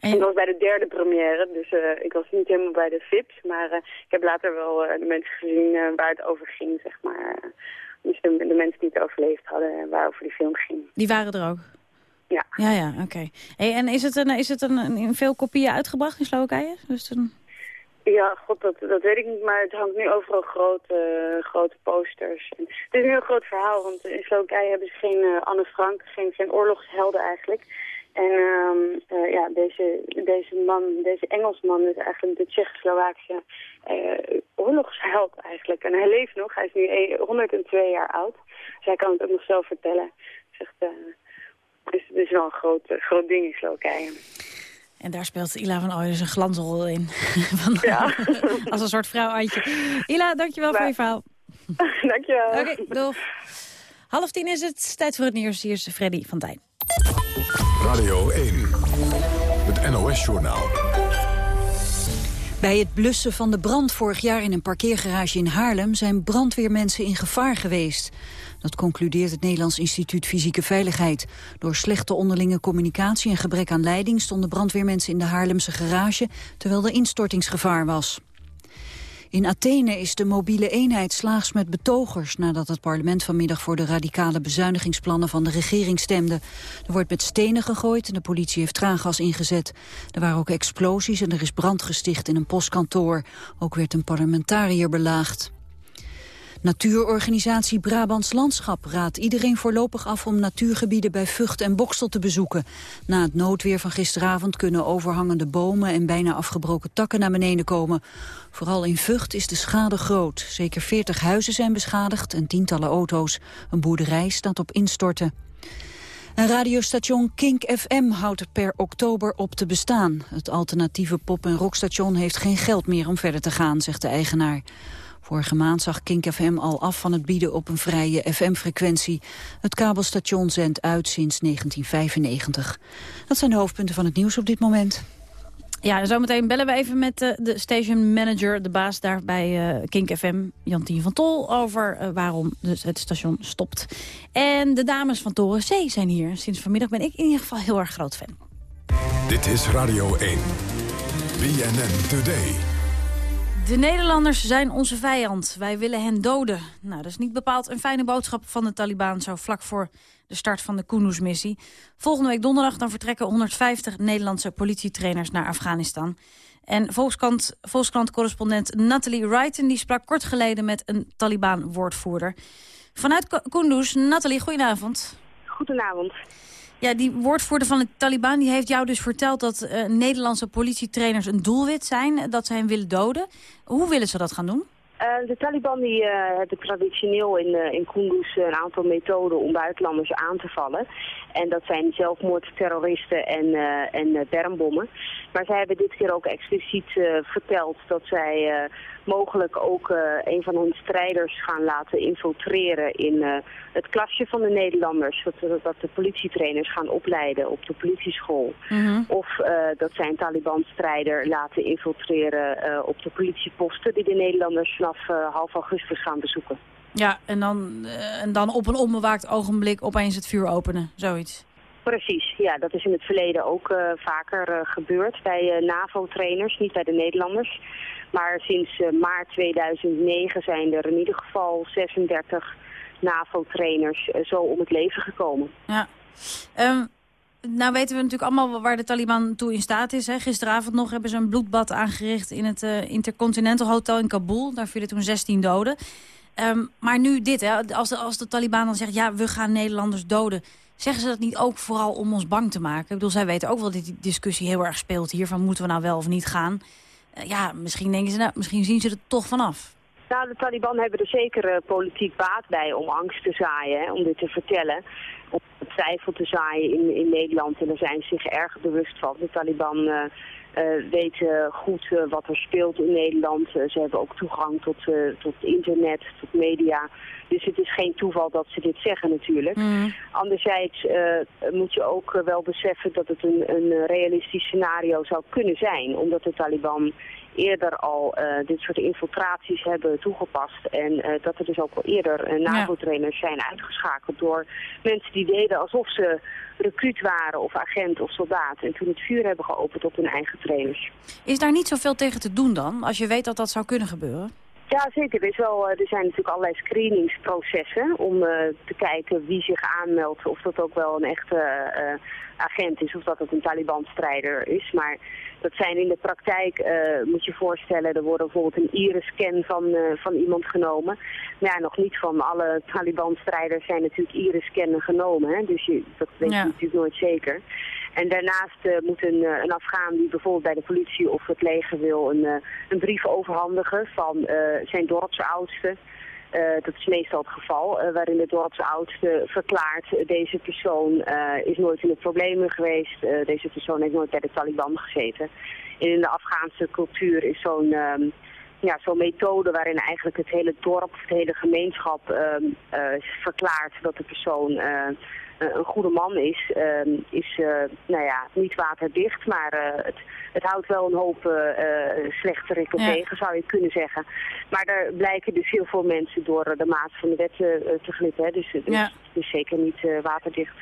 En, dat was bij de derde première, dus eh, ik was niet helemaal bij de VIP's. Maar eh, ik heb later wel de mensen gezien waar het over ging, zeg maar. Dus de, de mensen die het overleefd hadden en waarover die film ging. Die waren er ook. Ja. Ja, ja, oké. Hey, en is het, een, is het een, een- in veel kopieën uitgebracht in Slowakije? Dus een... Ja, god, dat, dat weet ik niet, maar het hangt nu overal grote, grote posters. En het is een heel groot verhaal, want in Slowakije hebben ze geen eh, Anne Frank, geen, geen oorlogshelden eigenlijk. En eh, ja, deze, deze man, deze Engelsman is eigenlijk de Tsjechoslowaakse eh, oorlogsheld eigenlijk. En hij leeft nog, hij is nu e- 102 jaar oud. Dus hij kan het ook nog zelf vertellen. Zegt, dus het is wel een groot, groot ding in Slowakije. En daar speelt Ila van Ooyen een glansrol in. [LAUGHS] Van, [LAUGHS] als een soort vrouw Antje. Ila, dankjewel voor je verhaal. [LAUGHS] dankjewel. Oké, doeg. Half tien is het. Tijd voor het nieuws. Hier is Freddy van Tijn. Radio 1, het NOS-journaal. Bij het blussen van de brand vorig jaar in een parkeergarage in Haarlem... zijn brandweermensen in gevaar geweest. Dat concludeert het Nederlands Instituut Fysieke Veiligheid. Door slechte onderlinge communicatie en gebrek aan leiding... stonden brandweermensen in de Haarlemse garage... terwijl er instortingsgevaar was. In Athene is de mobiele eenheid slaags met betogers... nadat het parlement vanmiddag voor de radicale bezuinigingsplannen van de regering stemde. Er wordt met stenen gegooid en de politie heeft traangas ingezet. Er waren ook explosies en er is brand gesticht in een postkantoor. Ook werd een parlementariër belaagd. Natuurorganisatie Brabants Landschap raadt iedereen voorlopig af om natuurgebieden bij Vught en Bokstel te bezoeken. Na het noodweer van gisteravond kunnen overhangende bomen en bijna afgebroken takken naar beneden komen. Vooral in Vught is de schade groot. Zeker 40 huizen zijn beschadigd en tientallen auto's. Een boerderij staat op instorten. Een radiostation Kink FM houdt per oktober op te bestaan. Het alternatieve pop- en rockstation heeft geen geld meer om verder te gaan, zegt de eigenaar. Vorige maand zag Kink FM al af van het bieden op een vrije FM-frequentie. Het kabelstation zendt uit sinds 1995. Dat zijn de hoofdpunten van het nieuws op dit moment. Ja, en zometeen bellen we even met eh, de station manager, de baas daar bij eh, Kink FM, Jantien van Tol, over eh, waarom dus het station stopt. En de dames van Toren C zijn hier. Sinds vanmiddag ben ik in ieder geval heel erg groot fan. Dit is Radio 1. BNN Today. De Nederlanders zijn onze vijand. Wij willen hen doden. Nou, dat is niet bepaald een fijne boodschap van de Taliban... zo vlak voor de start van de Kunduz-missie. Volgende week donderdag dan vertrekken 150 Nederlandse politietrainers naar Afghanistan. En Volkskrant- Volkskrant-correspondent Nathalie Wrighton... die sprak kort geleden met een Taliban-woordvoerder. Vanuit Kunduz, Nathalie, goedenavond. Goedenavond. Ja, die woordvoerder van de Taliban die heeft jou dus verteld... dat eh, Nederlandse politietrainers een doelwit zijn, dat ze hen willen doden. Hoe willen ze dat gaan doen? Eh, de Taliban die, eh, hebben traditioneel in, eh, in Kunduz een aantal methoden om buitenlanders aan te vallen. En dat zijn zelfmoordterroristen en, eh, en eh, bermbommen. Maar zij hebben dit keer ook expliciet eh, verteld dat zij eh, mogelijk ook eh, een van hun strijders gaan laten infiltreren in eh, het klasje van de Nederlanders. Dat, dat de politietrainers gaan opleiden op de politieschool. Of eh, dat zij een Taliban-strijder laten infiltreren op de politieposten die de Nederlanders vanaf half augustus gaan bezoeken. Ja, en dan, en dan op een onbewaakt ogenblik opeens het vuur openen, zoiets. Precies, ja, dat is in het verleden ook eh, vaker eh, gebeurd bij eh, NAVO-trainers, niet bij de Nederlanders. Maar sinds maart 2009 zijn er in ieder geval 36 NAVO-trainers zo om het leven gekomen. Ja. Ehm, nou weten we natuurlijk allemaal waar de Taliban toe in staat is. Hè. Gisteravond nog hebben ze een bloedbad aangericht in het Intercontinental Hotel in Kabul. Daar vielen toen 16 doden. Ehm, maar nu dit, hè. Als, de, als de Taliban dan zegt, ja, we gaan Nederlanders doden... Zeggen ze dat niet ook vooral om ons bang te maken? Ik bedoel, zij weten ook wel dat die discussie heel erg speelt hier... van moeten we nou wel of niet gaan? Eh, ja, misschien denken ze, nou, misschien zien ze er toch vanaf. Nou, de Taliban hebben er zeker eh, politiek baat bij om angst te zaaien, om dit te vertellen. Om twijfel te zaaien in, in Nederland. En daar zijn ze zich erg bewust van. De Taliban eh, eh, weten goed eh, wat er speelt in Nederland. Ze hebben ook toegang tot, tot internet, tot media. Dus het is geen toeval dat ze dit zeggen natuurlijk. Anderzijds eh, moet je ook wel beseffen dat het een, een realistisch scenario zou kunnen zijn. Omdat de Taliban eerder al eh, dit soort infiltraties hebben toegepast. En eh, dat er dus ook al eerder eh, NAVO-trainers zijn uitgeschakeld door mensen die deden alsof ze recruut waren of agent of soldaat. En toen het vuur hebben geopend op hun eigen trainers. Is daar niet zoveel tegen te doen dan, als je weet dat dat zou kunnen gebeuren? Ja, zeker. Er, is wel, er zijn natuurlijk allerlei screeningsprocessen om te kijken wie zich aanmeldt. Of dat ook wel een echte agent is of dat het een Taliban-strijder is. Maar dat zijn in de praktijk, eh, moet je voorstellen, er wordt bijvoorbeeld een iris-scan van, eh, van iemand genomen. Maar ja, nog niet van alle Taliban-strijders zijn natuurlijk iris-scannen genomen. Hè? Dus je, dat weet je Ja. natuurlijk nooit zeker. En daarnaast eh, moet een, een Afghaan die bijvoorbeeld bij de politie of het leger wil een, een brief overhandigen van zijn dorpsoudste. Eh, dat is meestal het geval, eh, waarin de dorpsoudste verklaart eh, deze persoon is nooit in de problemen geweest, deze persoon heeft nooit bij de Taliban gezeten. En in de Afghaanse cultuur is zo'n ehm, ja, zo'n methode waarin eigenlijk het hele dorp, de hele gemeenschap ehm, eh, verklaart dat de persoon een goede man is, ehm, is eh, nou ja, niet waterdicht, maar eh, het, het houdt wel een hoop eh uh, slechterikken Ja. tegen, zou je kunnen zeggen. Maar er blijken dus heel veel mensen door eh, de maat van de wet eh, te glippen, hè. dus het is, Ja. het is zeker niet eh, waterdicht.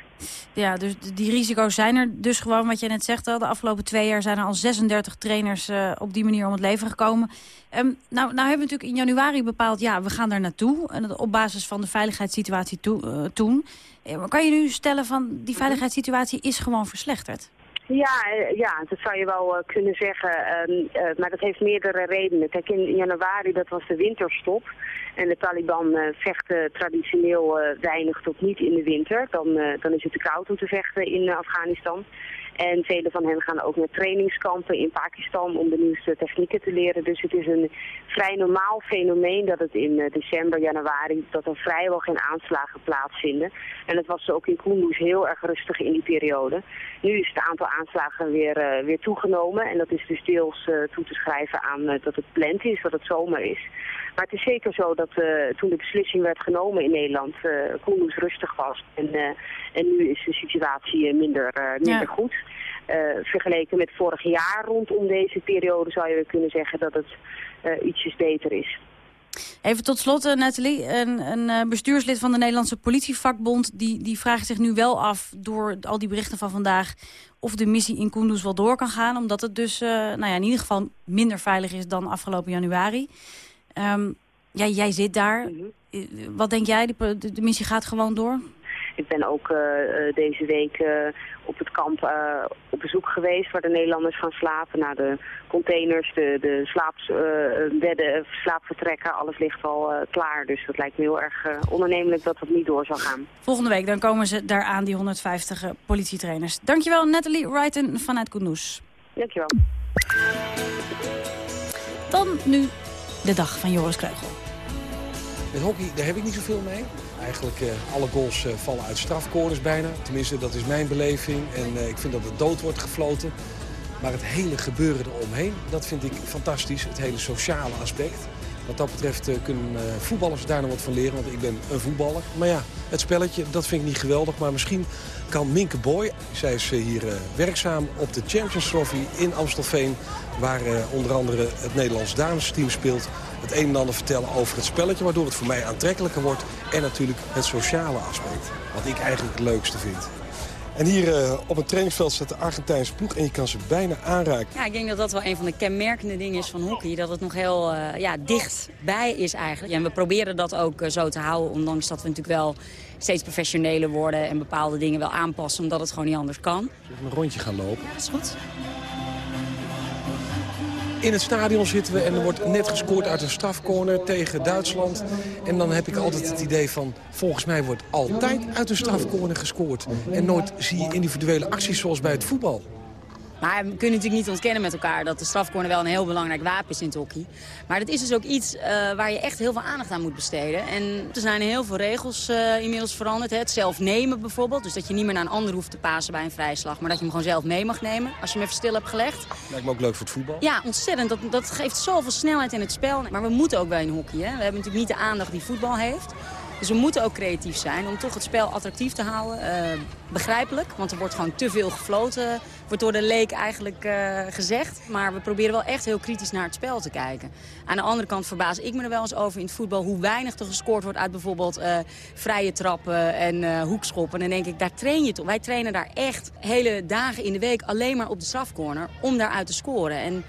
Ja, dus die risico's zijn er dus gewoon, wat jij net zegt al. De afgelopen twee jaar zijn er al 36 trainers eh, op die manier om het leven gekomen. Ehm, nou, nou hebben we natuurlijk in januari bepaald, ja, we gaan daar naartoe. En dat op basis van de veiligheidssituatie eh, toen. Eh, kan je nu stellen van, die veiligheidssituatie is gewoon verslechterd? Ja, eh, ja, dat zou je wel eh, kunnen zeggen. ehm, eh, maar dat heeft meerdere redenen. Kijk, in januari, dat was de winterstop. En de Taliban vechten traditioneel weinig tot niet in de winter. Dan, dan is het te koud om te vechten in Afghanistan. En vele van hen gaan ook naar trainingskampen in Pakistan om de nieuwste technieken te leren. Dus het is een vrij normaal fenomeen dat het in december, januari, dat er vrijwel geen aanslagen plaatsvinden. En het was ook in Kunduz heel erg rustig in die periode. Nu is het aantal aanslagen weer, eh, weer toegenomen. En dat is dus deels eh, toe te schrijven aan eh, dat het plant is, dat het zomer is. Maar het is zeker zo dat toen de beslissing werd genomen in Nederland, uh, Kunduz rustig was. En, en nu is de situatie minder, minder ja. goed. Vergeleken met vorig jaar rondom deze periode zou je kunnen zeggen dat het ietsjes beter is. Even tot slot, uh, Nathalie. Een, een uh, bestuurslid van de Nederlandse politievakbond... Die, die vraagt zich nu wel af, door al die berichten van vandaag... of de missie in Kunduz wel door kan gaan. Omdat het dus uh, nou ja, in ieder geval minder veilig is dan afgelopen januari. Um, ja, jij zit daar. Mm -hmm. Wat denk jij? De, de, de missie gaat gewoon door? Ik ben ook uh, deze week uh, op het kamp uh, op bezoek geweest waar de Nederlanders gaan slapen. Naar de containers, de, de slaapbedden, slaapvertrekken, alles ligt al klaar. Dus dat lijkt me heel erg ondernemelijk dat het niet door zal gaan. Volgende week dan komen ze daar aan, die 150 politietrainers. Dankjewel Nathalie Wrighton vanuit Kunduz. Dankjewel. Dan nu de dag van Joris Kreugel. Met hockey, daar heb ik niet zoveel mee. Eigenlijk uh, alle goals uh, vallen uit strafcorners bijna. Tenminste, dat is mijn beleving. En uh, ik vind dat het dood wordt gefloten. Maar het hele gebeuren eromheen, dat vind ik fantastisch. Het hele sociale aspect. Wat dat betreft kunnen voetballers daar nog wat van leren, want ik ben een voetballer. Maar ja, het spelletje, dat vind ik niet geweldig. Maar misschien kan Minke Boy, zij is hier werkzaam op de Champions Trophy in Amstelveen... waar onder andere het Nederlands damesteam speelt het een en ander vertellen over het spelletje... waardoor het voor mij aantrekkelijker wordt. En natuurlijk het sociale aspect, wat ik eigenlijk het leukste vind. En hier uh, op het trainingsveld staat de Argentijnse ploeg en je kan ze bijna aanraken. Ja, ik denk dat dat wel een van de kenmerkende dingen is van hockey. Dat het nog heel uh, ja, dichtbij is eigenlijk. En we proberen dat ook uh, zo te houden, ondanks dat we natuurlijk wel steeds professioneler worden... en bepaalde dingen wel aanpassen, omdat het gewoon niet anders kan. Zullen we een rondje gaan lopen? Ja, dat is goed. In het stadion zitten we en er wordt net gescoord uit een strafcorner tegen Duitsland. En dan heb ik altijd het idee van, volgens mij wordt altijd uit een strafcorner gescoord. En nooit zie je individuele acties zoals bij het voetbal. Maar we kunnen natuurlijk niet ontkennen met elkaar dat de strafcorner wel een heel belangrijk wapen is in het hockey. Maar dat is dus ook iets uh, waar je echt heel veel aandacht aan moet besteden. En er zijn heel veel regels uh, inmiddels veranderd. Hè. Het zelf nemen bijvoorbeeld. Dus dat je niet meer naar een ander hoeft te pasen bij een vrijslag. Maar dat je hem gewoon zelf mee mag nemen als je hem even stil hebt gelegd. Lijkt me ook leuk voor het voetbal. Ja, ontzettend. Dat, dat geeft zoveel snelheid in het spel. Maar we moeten ook wel in hockey. Hè. We hebben natuurlijk niet de aandacht die voetbal heeft. Dus we moeten ook creatief zijn om toch het spel attractief te houden. Uh, begrijpelijk, want er wordt gewoon te veel gefloten. Wordt door de leek eigenlijk uh, gezegd. Maar we proberen wel echt heel kritisch naar het spel te kijken. Aan de andere kant verbaas ik me er wel eens over in het voetbal... hoe weinig er gescoord wordt uit bijvoorbeeld uh, vrije trappen en hoekschoppen. En dan denk ik, daar train je toch. Wij trainen daar echt hele dagen in de week alleen maar op de strafcorner... om daaruit te scoren. En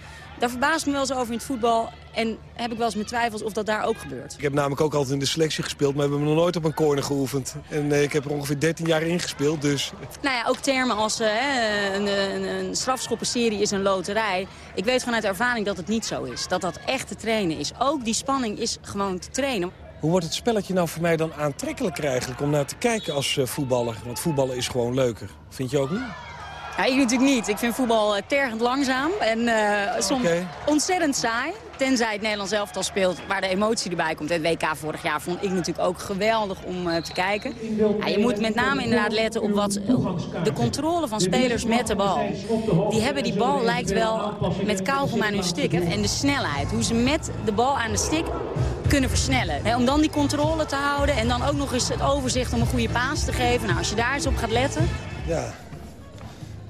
Daar verbaas ik me wel eens over in het voetbal. En heb ik wel eens mijn twijfels of dat daar ook gebeurt. Ik heb namelijk ook altijd in de selectie gespeeld, maar we hebben nog nooit op een corner geoefend. En eh, ik heb er ongeveer 13 jaar in gespeeld, dus... Nou ja, ook termen als eh, hè, een, een, een strafschoppenserie is een loterij. Ik weet vanuit ervaring dat het niet zo is. Dat dat echt te trainen is. Ook die spanning is gewoon te trainen. Hoe wordt het spelletje nou voor mij dan aantrekkelijker eigenlijk om naar te kijken als eh, voetballer? Want voetballen is gewoon leuker. Vind je ook niet? Ja, ik natuurlijk niet. Ik vind voetbal eh, tergend langzaam en eh, soms ontzettend saai. Tenzij het Nederlands elftal speelt waar de emotie erbij komt. Het WK vorig jaar vond ik natuurlijk ook geweldig om eh, te kijken. Ja, je moet met name inderdaad letten op wat de controle van spelers met de bal. Die hebben die bal lijkt wel met kauwgom aan hun stick. En de snelheid, hoe ze met de bal aan de stick kunnen versnellen. Hè, om dan die controle te houden en dan ook nog eens het overzicht om een goede paas te geven. Nou, als je daar eens op gaat letten, Ja.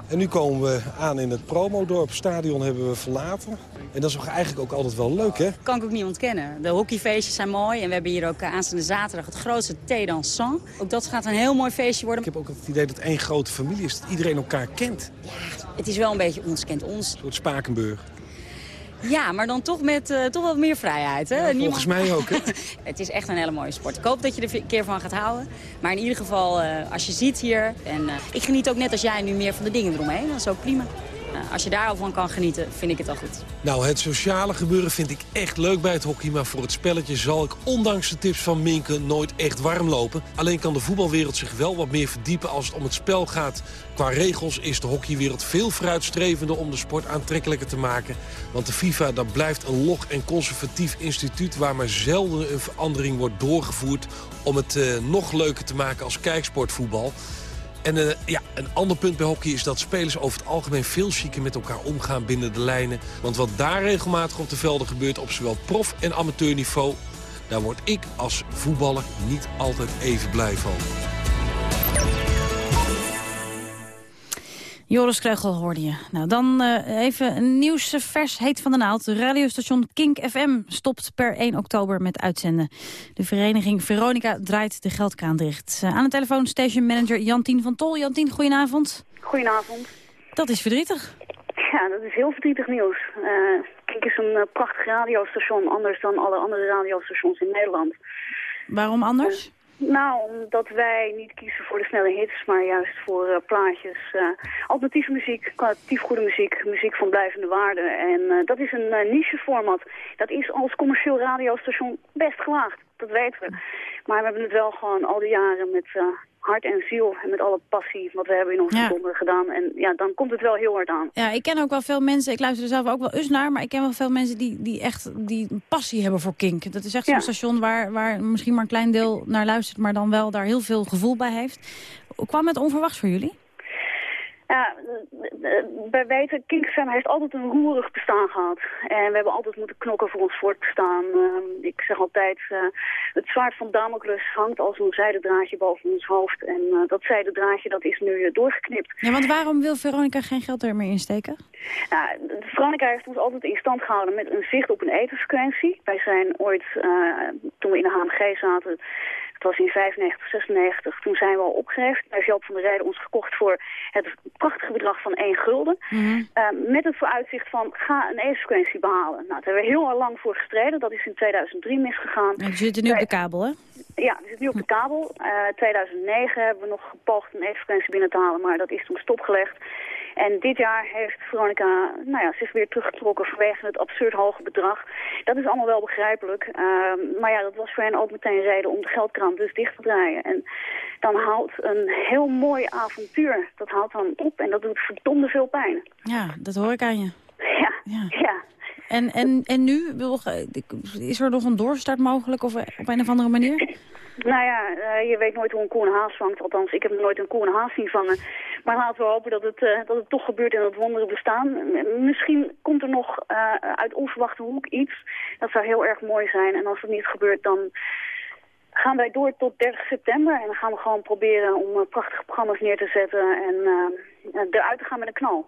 En nu komen we aan in het promodorp. Stadion hebben we verlaten. En dat is eigenlijk ook altijd wel leuk, hè? kan ik ook niet ontkennen. De hockeyfeestjes zijn mooi en we hebben hier ook eh, aanstaande zaterdag het grootste thé dansant. Ook dat gaat een heel mooi feestje worden. Ik heb ook het idee dat één grote familie is. Dat iedereen elkaar kent. Het is wel een beetje ons kent ons. Een soort Spakenburg. Ja, maar dan toch met eh, toch wat meer vrijheid. Hè? volgens mij ook, hè? [LAUGHS] het is echt een hele mooie sport. Ik hoop dat je er een keer van gaat houden. Maar in ieder geval, eh, als je ziet hier... en eh, ik geniet ook net als jij nu meer van de dingen eromheen. Dat is ook prima. Eh, als je daar al van kan genieten, vind ik het al goed. Nou, het sociale gebeuren vind ik echt leuk bij het hockey... maar voor het spelletje zal ik, ondanks de tips van Minke, nooit echt warm lopen. Alleen kan de voetbalwereld zich wel wat meer verdiepen als het om het spel gaat. Qua regels is de hockeywereld veel vooruitstrevender om de sport aantrekkelijker te maken. Want de FIFA, dat blijft een log en conservatief instituut... waar maar zelden een verandering wordt doorgevoerd... om het eh, nog leuker te maken als kijksportvoetbal... En eh, ja, een ander punt bij hockey is dat spelers over het algemeen veel chiquer met elkaar omgaan binnen de lijnen. Want wat daar regelmatig op de velden gebeurt op zowel prof- en amateurniveau... daar word ik als voetballer niet altijd even blij van. Joris Kreugel hoorde je. Nou, dan eh, even een nieuws eh, vers heet van de naald. Radiostation Kink FM stopt per 1 oktober met uitzenden. De vereniging Veronica draait de geldkraan dicht. Eh, aan de telefoon station manager Jantien van Tol. Jantien, goedenavond. Goedenavond. Dat is verdrietig. Ja, dat is heel verdrietig nieuws. Eh Kink is een prachtig radiostation, anders dan alle andere radiostations in Nederland. Waarom anders? Nou, omdat wij niet kiezen voor de snelle hits, maar juist voor eh, plaatjes. eh, alternatieve muziek, kwalitatief goede muziek, muziek van blijvende waarde. En eh, dat is een niche-format. Dat is als commercieel radiostation best gewaagd, dat weten we. Maar we hebben het wel gewoon al die jaren met hart en ziel en met alle passie wat we hebben in onze Ja. gedaan. En ja, dan komt het wel heel hard aan. Ja, ik ken ook wel veel mensen, ik luister er zelf ook wel eens naar... maar ik ken wel veel mensen die, die echt die een passie hebben voor Kink. Dat is echt zo'n Ja. station waar, waar misschien maar een klein deel naar luistert... maar dan wel daar heel veel gevoel bij heeft. Kwam het onverwachts voor jullie? Ja, wij weten, Kink FM heeft altijd een roerig bestaan gehad. En we hebben altijd moeten knokken voor ons voortbestaan. Uh, ik zeg altijd, eh, het zwaard van Damocles hangt als een zijden draadje boven ons hoofd. En eh, dat zijden draadje dat is nu eh, doorgeknipt. Ja, want waarom wil Veronica geen geld er meer in steken? Ja, Veronica heeft ons altijd in stand gehouden met een zicht op een etensfrequentie. Wij zijn ooit, toen we in de HMG zaten, was in 95, 96, toen zijn we al opgeheven. Toen heeft Joop van der Rijden ons gekocht voor het prachtige bedrag van 1 gulden. Eh, met het vooruitzicht van, ga een etensfrequentie behalen. Nou, daar hebben we heel lang voor gestreden. Dat is in 2003 misgegaan. Ja, je zit nu op de kabel, hè? Ja, we zitten nu op de kabel. Eh 2009 hebben we nog gepoogd een eetfrequentie binnen te halen, maar dat is toen stopgelegd. En dit jaar heeft Veronica nou ja, zich weer teruggetrokken vanwege het absurd hoge bedrag. Dat is allemaal wel begrijpelijk. Ehm, maar ja, dat was voor hen ook meteen reden om de geldkraan dus dicht te draaien. En dan houdt een heel mooi avontuur, dat houdt dan op en dat doet verdomde veel pijn. Ja, dat hoor ik aan je. Ja, ja. En, en, en nu? Wil- Is er nog een doorstart mogelijk of op een of andere manier? Nou ja, eh, je weet nooit hoe een koe een haas vangt. Althans, ik heb nog nooit een koe een haas zien vangen. Maar laten we hopen dat het, eh, dat het toch gebeurt en dat wonderen bestaan. Misschien komt er nog eh, uit onverwachte hoek iets. Dat zou heel erg mooi zijn. En als het niet gebeurt, dan gaan wij door tot 30 september. En dan gaan we gewoon proberen om eh, prachtige programma's neer te zetten en eh, eh, eruit te gaan met een knal.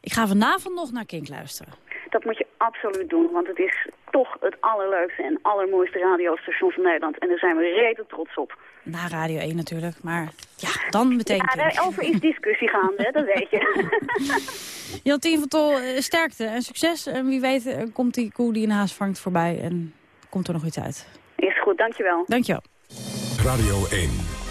Ik ga vanavond nog naar Kink luisteren. Dat moet je absoluut doen, want het is toch het allerleukste en allermooiste radiostation van Nederland. En daar zijn we rete trots op. Na Radio 1 natuurlijk, maar ja, dan meteen Ja, daarover is discussie gaande, dat weet je. [LAUGHS] Jantien van Tol, sterkte en succes. En wie weet komt die koe die een haas vangt voorbij en komt er nog iets uit. Goed, dankjewel. Dankjewel. Radio 1.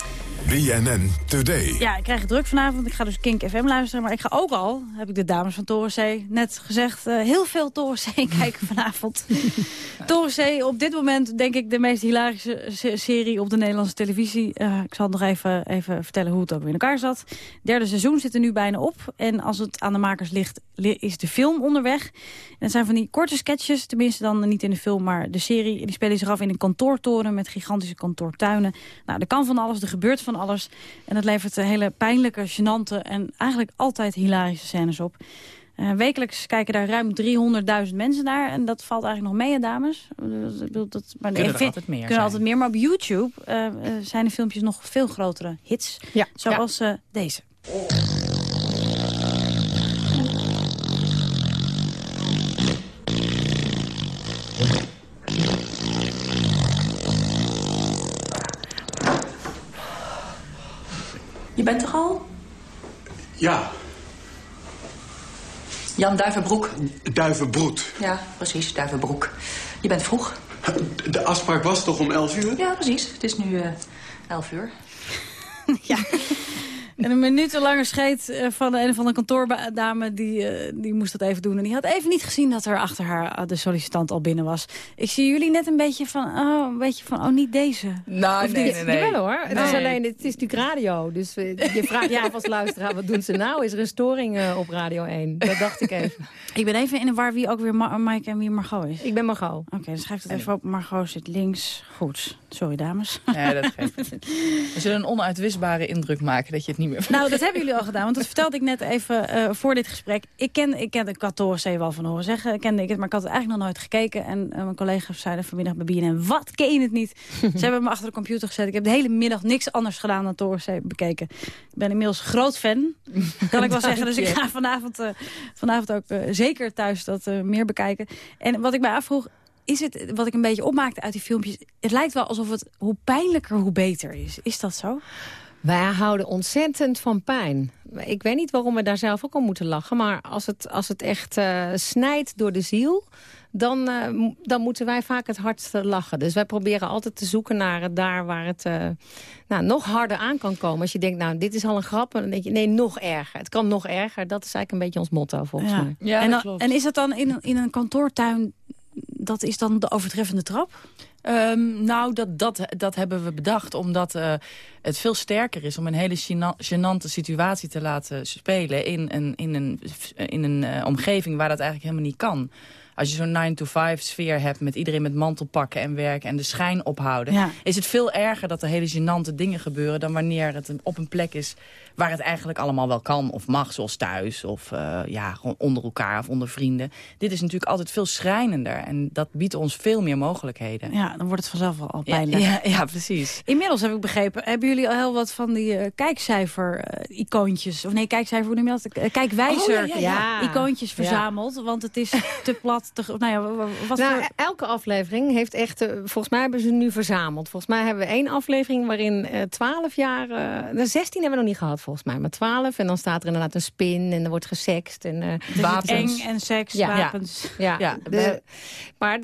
BNN Today. Ja, ik krijg het druk vanavond. Ik ga dus Kink FM luisteren. Maar ik ga ook al, heb ik de dames van Torensee net gezegd... eh, heel veel Torensee [LAUGHS] kijken vanavond. [LAUGHS] Torensee, op dit moment denk ik de meest hilarische se- serie op de Nederlandse televisie. Eh, ik zal nog even, even vertellen hoe het ook weer in elkaar zat. Derde seizoen zit er nu bijna op. En als het aan de makers ligt, li- is de film onderweg. En het zijn van die korte sketches, tenminste dan niet in de film, maar de serie. Die spelen zich af in een kantoortoren met gigantische kantoortuinen. Nou, er kan van alles, er gebeurt van alles. En dat levert eh, hele pijnlijke, gênante en eigenlijk altijd hilarische scènes op. Eh, wekelijks kijken daar ruim 300.000 mensen naar. En dat valt eigenlijk nog mee, hè, dames? Dat- dat- dat- maar Kunnen er altijd meer Kunnen zijn. altijd meer. Maar op YouTube eh, zijn de filmpjes nog veel grotere hits. Ja. Zoals eh, deze. Je bent er al? Ja, Jan Duivenbroek. Duivenbroed. Ja, precies, Duivenbroek. Je bent vroeg. De afspraak was toch om 11 uur? Ja, precies. Het is nu eh 11 uur. [LAUGHS] En een minutenlange scheet eh, van een of andere kantoordame, die, eh, die moest dat even doen. En die had even niet gezien dat er achter haar eh, de sollicitant al binnen was. Ik zie jullie net een beetje van, oh, een beetje van, oh, niet deze. Nou, Of nee, niet? nee, nee. Jawel hoor. Het, is alleen, het is natuurlijk radio. Dus eh, je vraagt je af als luisteraar, wat doen ze nou? Is er een storing eh, op Radio 1? Dat dacht ik even. Ik ben even in de war wie ook weer Ma Mike en wie Margot is. Ik ben Margot. Oké, dan schrijf ik het even op. Margot zit links. Goed. Sorry, dames. Nee, dat geeft niet. [LAUGHS] We zullen een onuitwisbare indruk maken dat je het niet meer Nou, dat hebben jullie al gedaan, want dat vertelde ik net even eh, voor dit gesprek. Ik ken, ik ken de wel van horen zeggen, kende ik het, maar ik had het eigenlijk nog nooit gekeken. En eh, mijn collega's zeiden vanmiddag bij BNN, wat ken je het niet? [LAUGHS] Ze hebben me achter de computer gezet. Ik heb de hele middag niks anders gedaan dan Torse bekeken. Ik ben inmiddels groot fan, kan ik wel zeggen. Dus ik ga vanavond, eh, vanavond ook zeker thuis dat meer bekijken. En wat ik mij afvroeg, is het, wat ik een beetje opmaakte uit die filmpjes... het lijkt wel alsof het hoe pijnlijker, hoe beter is. Is dat zo? Wij houden ontzettend van pijn. Ik weet niet waarom we daar zelf ook om moeten lachen. Maar als het, als het echt eh, snijdt door de ziel... Dan, eh, dan moeten wij vaak het hardste lachen. Dus wij proberen altijd te zoeken naar het daar waar het eh, nou, nog harder aan kan komen. Als je denkt, nou, dit is al een grap. En dan denk je, nee, nog erger. Het kan nog erger. Dat is eigenlijk een beetje ons motto, volgens mij. en, dan- en is dat dan in, een- in een kantoortuin... dat is dan de overtreffende trap? Ehm, nou, dat, dat, dat hebben we bedacht omdat eh, het veel sterker is om een hele gêna- gênante situatie te laten spelen in een, in een, in een eh, omgeving waar dat eigenlijk helemaal niet kan. Als je zo'n 9-to-5 sfeer hebt met iedereen met mantelpakken en werk en de schijn ophouden, Ja. is het veel erger dat er hele gênante dingen gebeuren dan wanneer het op een plek is waar het eigenlijk allemaal wel kan of mag, zoals thuis of eh, ja, gewoon onder elkaar of onder vrienden. Dit is natuurlijk altijd veel schrijnender en dat biedt ons veel meer mogelijkheden. Ja, dan wordt het vanzelf al, al Ja, pijnlijk. ja, ja, precies. Inmiddels heb ik begrepen, hebben jullie al heel wat van die eh, kijkcijfer-icoontjes... of nee, kijkcijfer, hoe noem je dat? Eh, Kijkwijzer Oh, ja, ja, ja. icoontjes Ja. verzameld. Want het is te plat. Te, nou ja, wa- wa- wat nou, voor... elke aflevering heeft echt... eh, volgens mij hebben ze nu verzameld. Volgens mij hebben we één aflevering waarin eh 12 jaar... eh, nou, 16 hebben we nog niet gehad volgens mij, maar 12. En dan staat er inderdaad een spin en er wordt gesext. En, eh Wapens. eng en seks, wapens. Ja, Ja, de- maar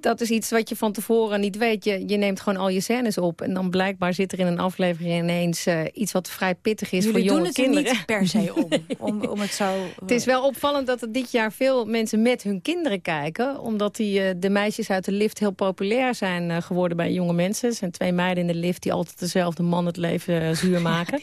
dat- is iets wat je van tevoren niet weet. Je, je neemt gewoon al je scènes op. En dan blijkbaar zit er in een aflevering ineens eh, iets wat vrij pittig is Jullie voor jonge doen het kinderen. niet per se om, [LAUGHS] om, om het zo... Het is wel opvallend dat er dit jaar veel mensen met hun kinderen kijken. Omdat die, eh, de meisjes uit de lift heel populair zijn eh, geworden bij jonge mensen. Er zijn twee meiden in de lift die altijd dezelfde man het leven eh, zuur [LAUGHS] maken.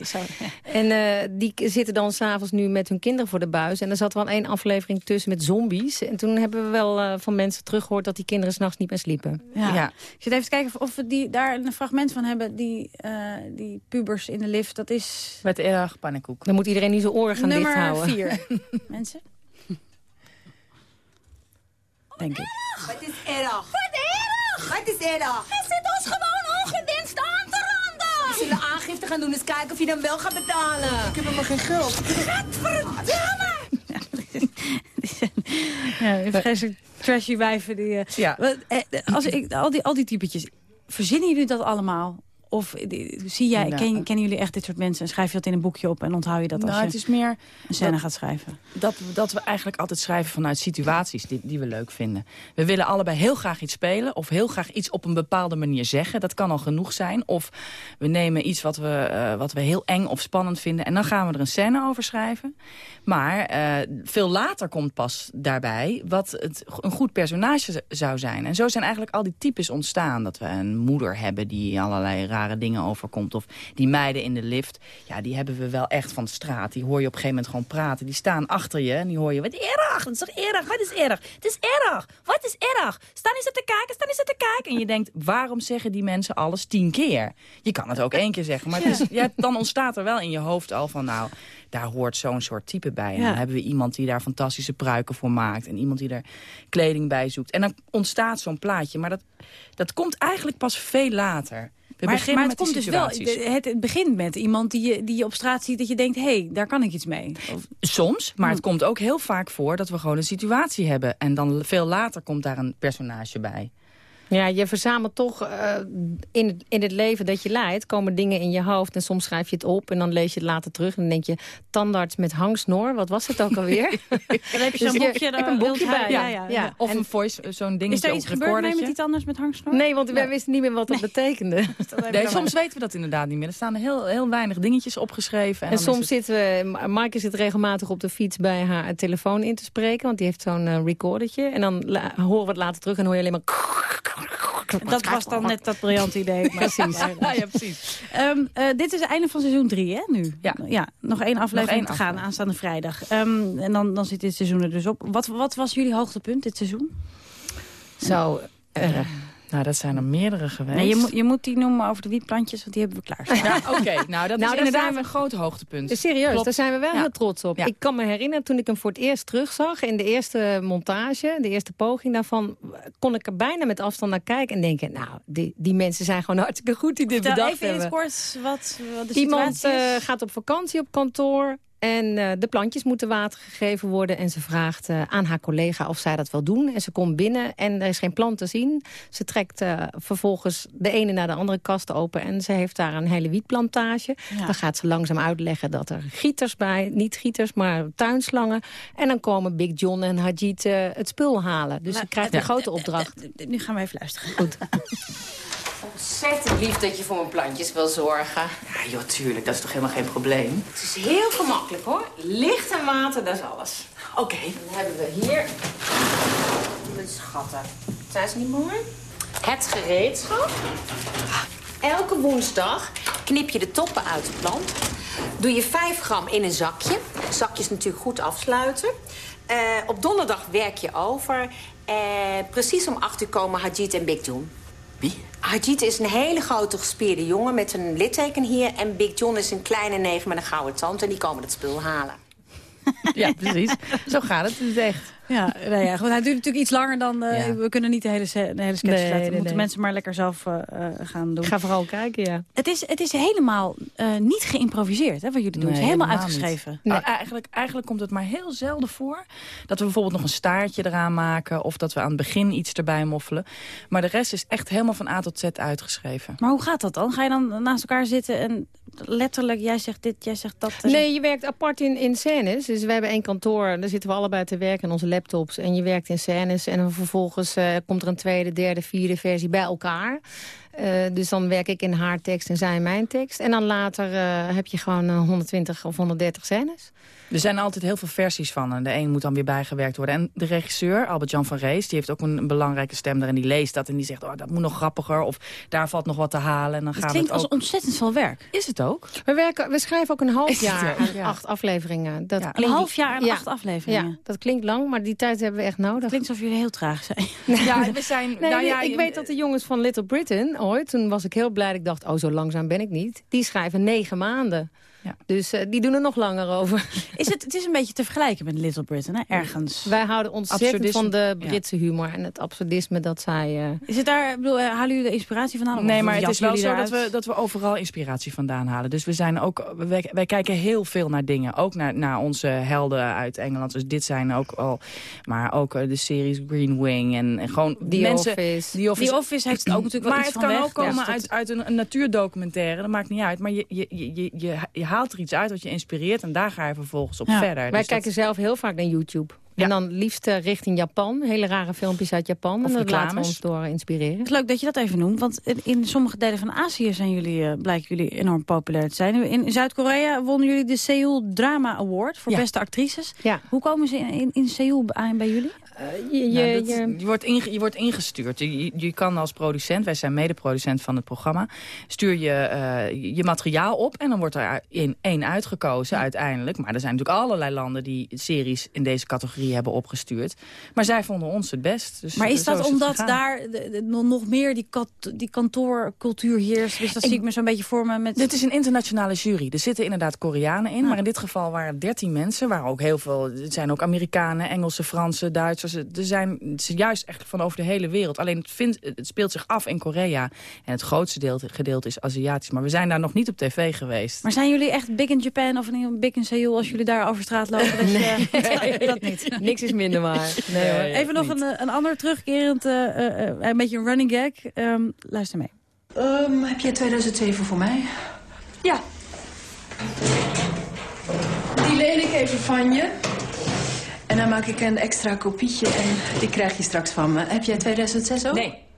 En eh, die zitten dan s'avonds nu met hun kinderen voor de buis. En er zat wel één aflevering tussen met zombies. En toen hebben we wel eh, van mensen teruggehoord dat die kinderen s'nachts niet meer sliepen. Ja. Ik zit even te kijken of- we die, daar een fragment van hebben. Die, eh, die pubers in de lift, dat is... Met erg pannenkoek. Dan moet iedereen nu zijn oren gaan Nummer dichthouden. vier. [LAUGHS] Mensen? Denk ik. Wat is erg? Wat erg? Wat is erg? Hij zit ons gewoon zullen aangifte gaan doen, eens kijken of je dan wel gaat betalen. Ik heb helemaal geen geld. Gadverdamme! [LAUGHS] Ja, vreselijk trashy wijven. Die, eh, Ja. eh, als ik, al, die, al die typetjes, verzinnen jullie dat allemaal? Of eh, zie jij, Nou, ken, kennen jullie echt dit soort mensen... en schrijf je dat in een boekje op en onthoud je dat als Nou, je het is meer een scène dat- gaat schrijven? Dat, we- dat we eigenlijk altijd schrijven vanuit situaties die, die we leuk vinden. We willen allebei heel graag iets spelen of heel graag iets op een bepaalde manier zeggen. Dat kan al genoeg zijn. Of we nemen iets wat we, eh, wat we heel eng of spannend vinden en dan gaan we er een scène over schrijven. Maar eh, veel later komt pas daarbij wat het, een goed personage zou zijn. En zo zijn eigenlijk al die types ontstaan. Dat we een moeder hebben die allerlei rare dingen overkomt. Of die meiden in de lift. Ja, die hebben we wel echt van de straat. Die hoor je op een gegeven moment gewoon praten. Die staan achter je en die hoor je... Wat erg, dat is toch erg? Wat is erg? Het is erg. Wat is erg? Staan eens te kijken, staan eens te kijken. En je denkt, waarom zeggen die mensen alles tien keer? Je kan het ook één keer zeggen. Maar het is, ja, dan ontstaat er wel in je hoofd al van... nou, daar hoort zo'n soort type bij. En Ja. dan hebben we iemand die daar fantastische pruiken voor maakt. En iemand die er kleding bij zoekt. En dan ontstaat zo'n plaatje. Maar dat, dat komt eigenlijk pas veel later. We maar, beginnen maar het met komt dus wel. Het, het begint met iemand die je, die je op straat ziet dat je denkt: hé, hey, daar kan ik iets mee. Of, Soms, maar het komt ook heel vaak voor dat we gewoon een situatie hebben. En dan veel later komt daar een personage bij. Ja, je verzamelt toch eh, in, het, in het leven dat je leidt... komen dingen in je hoofd en soms schrijf je het op... en dan lees je het later terug en dan denk je... tandarts met hangsnor, wat was het ook alweer? [LAUGHS] dan heb je [LAUGHS] zo'n Dus je- boekje, daar een boekje bij. ja, ja, ja. Of En- een voice, eh, zo'n dingetje Is er iets gebeurd mee met iets anders met hangsnor? Nee, want wij wisten niet meer wat dat betekende. [LAUGHS] Nee, soms weten we dat inderdaad niet meer. Er staan heel, heel weinig dingetjes opgeschreven. En, soms is het- zitten we, Ma- Maaike zit regelmatig op de fiets bij haar telefoon in te spreken. Want die heeft zo'n eh, recordertje. En dan horen we het later terug en hoor je alleen maar... Dat was dan net dat briljante idee. [LAUGHS] Maar Precies. Ja, ja, precies. Ehm, eh, dit is het einde van seizoen 3, hè, nu? Ja. nog één aflevering te gaan, aanstaande vrijdag. Ehm, en dan, dan zit dit seizoen er dus op. Wat, wat was jullie hoogtepunt dit seizoen? Zo, eh, nou dat zijn er meerdere geweest. Nee, je, moet, je moet die noemen over de wietplantjes, want die hebben we klaar. Ja, oké. Nou, [LAUGHS] dat Nou, is daar inderdaad zijn we- een groot hoogtepunt. Serieus, Klopt. daar zijn we wel Ja. heel trots op. Ja. Ik kan me herinneren, toen ik hem voor het eerst terugzag... in de eerste montage, de eerste poging daarvan... kon ik er bijna met afstand naar kijken en denken... nou, die, die mensen zijn gewoon hartstikke goed die dit Vertel bedacht even in het hebben. kort wat, wat de Iemand situatie is. eh, gaat op vakantie op kantoor... En eh, de plantjes moeten water gegeven worden. En ze vraagt eh, aan haar collega of zij dat wil doen. En ze komt binnen en er is geen plant te zien. Ze trekt eh, vervolgens de ene naar de andere kast open. En ze heeft daar een hele wietplantage. Ja. Dan gaat ze langzaam uitleggen dat er gieters bij... niet gieters, maar tuinslangen. En dan komen Big John en Hajit het spul halen. Dus ze krijgt een grote opdracht. Nu gaan we even luisteren. Goed. [LAUGHS] Ontzettend lief dat je voor mijn plantjes wil zorgen. Ja, joh, tuurlijk. Dat is toch helemaal geen probleem? Het is heel gemakkelijk hoor. Licht en water, dat is alles. Oké, dan hebben we hier... Mijn schatten. Zijn ze niet mooi? Het gereedschap. Elke woensdag knip je de toppen uit de plant. Doe je 5 gram in een zakje. Zakjes natuurlijk goed afsluiten. Eh, op donderdag werk je over. Eh, precies om 8 uur komen Hajit en Big John. Wie? Hajit is een hele grote gespierde jongen met een litteken hier. En Big John is een kleine neger met een gouden tand. En die komen het spul halen. Ja, precies. Zo gaat het dus echt. Ja, nou ja, goed, hij duurt natuurlijk iets langer dan... eh, Ja. We kunnen niet de hele, de hele sketch Nee, zetten. nee, moeten nee. mensen maar lekker zelf eh, eh, gaan doen. Ga vooral kijken, ja. Het is, het is helemaal eh, niet geïmproviseerd, hè, wat jullie doen. het is helemaal uitgeschreven. Nou, eigenlijk, eigenlijk komt het maar heel zelden voor... dat we bijvoorbeeld nog een staartje eraan maken... of dat we aan het begin iets erbij moffelen. Maar de rest is echt helemaal van A tot Z uitgeschreven. Maar hoe gaat dat dan? Ga je dan naast elkaar zitten en letterlijk, jij zegt dit, jij zegt dat? Nee, je werkt apart in, in scènes. Dus we hebben één kantoor, daar zitten we allebei te werken in onze laptops. En je werkt in scènes en dan vervolgens eh, komt er een tweede, derde, vierde versie bij elkaar. Eh, dus dan werk ik in haar tekst en zij in mijn tekst. En dan later eh, heb je gewoon eh, 120 of 130 scènes. Er zijn altijd heel veel versies van. En de een moet dan weer bijgewerkt worden. En de regisseur, Albert-Jan van Rees, die heeft ook een, een belangrijke stem daarin. Die leest dat en die zegt, oh, dat moet nog grappiger. Of daar valt nog wat te halen. En dan Het gaan klinkt we het als ontzettend veel werk. Is het ook? We, werken, we schrijven ook een half het jaar aan ja. acht afleveringen. Dat Een half jaar en acht afleveringen. Ja, dat klinkt lang, maar die tijd hebben we echt nodig. Klinkt alsof jullie heel traag zijn. Ja, we zijn... Nee, nou nee, ik weet dat de jongens van Little Britain toen was ik heel blij. Ik dacht, oh, zo langzaam ben ik niet. Die schrijven negen maanden. Dus eh, die doen er nog langer over. Is het, het is een beetje te vergelijken met Little Britain, hè? ergens. Wij houden ontzettend Absurdisme. van de Ja. Britse humor en het absurdisme dat zij... eh, Is het daar, bedoel, eh, halen jullie de inspiratie vandaan? Nee, maar het is wel zo dat we, dat we overal inspiratie vandaan halen. Dus we zijn ook, wij, wij kijken heel veel naar dingen. Ook naar, naar onze helden uit Engeland. Dus dit zijn ook al, maar ook de series Green Wing en, en gewoon The mensen. Office. The Office. The Office heeft ook natuurlijk wel Maar iets het van kan weg. ook komen Ja, uit, uit een, een natuurdocumentaire. Dat maakt niet uit. Maar je, je, je, je, je haalt er iets uit wat je inspireert en daar ga je vervolgens op Ja. verder. Wij Dus dat- kijken zelf heel vaak naar YouTube. En dan liefst eh, richting Japan. Hele rare filmpjes uit Japan. Of en dat laten we ons door inspireren. Het is leuk dat je dat even noemt, want in, in sommige delen van Azië zijn jullie, eh, blijken jullie enorm populair te zijn. In, in Zuid-Korea wonnen jullie de Seoul Drama Award voor Ja. beste actrices. Ja. Hoe komen ze in, in, in Seoul aan bij jullie? Je, Nou, dat- je, wordt inge- je wordt ingestuurd. Je, je, je kan als producent, wij zijn medeproducent van het programma... stuur je eh, je materiaal op en dan wordt er in één uitgekozen uiteindelijk. Maar er zijn natuurlijk allerlei landen die series in deze categorie hebben opgestuurd. Maar zij vonden ons het best. Dus, maar is dat omdat daar de- de- nog meer die, kat, die kantoorcultuur heerst? Dus dat zie ik me zo'n beetje voor me met... Dit is een internationale jury. Er zitten inderdaad Koreanen in. Maar in dit geval waren het 13 mensen. Waar ook heel veel. Het zijn ook Amerikanen, Engelsen, Fransen, Duitsers. Er zijn is juist echt van over de hele wereld. Alleen het, vindt, het speelt zich af in Korea. En het grootste deel, gedeelte is Aziatisch. Maar we zijn daar nog niet op tv geweest. Maar zijn jullie echt big in Japan of big in Seoul als jullie daar over straat lopen? Dat je, [LAUGHS] dat niet. Niks is minder waar. Nee, hoor. Even nog een, eh, een ander terugkerend, eh, eh, een beetje een running gag. Ehm, luister mee. Ehm, heb je 2007 voor mij? Ja. Die leen ik even van je. En dan maak ik een extra kopietje en die krijg je straks van me. Heb jij 2006 ook? Nee.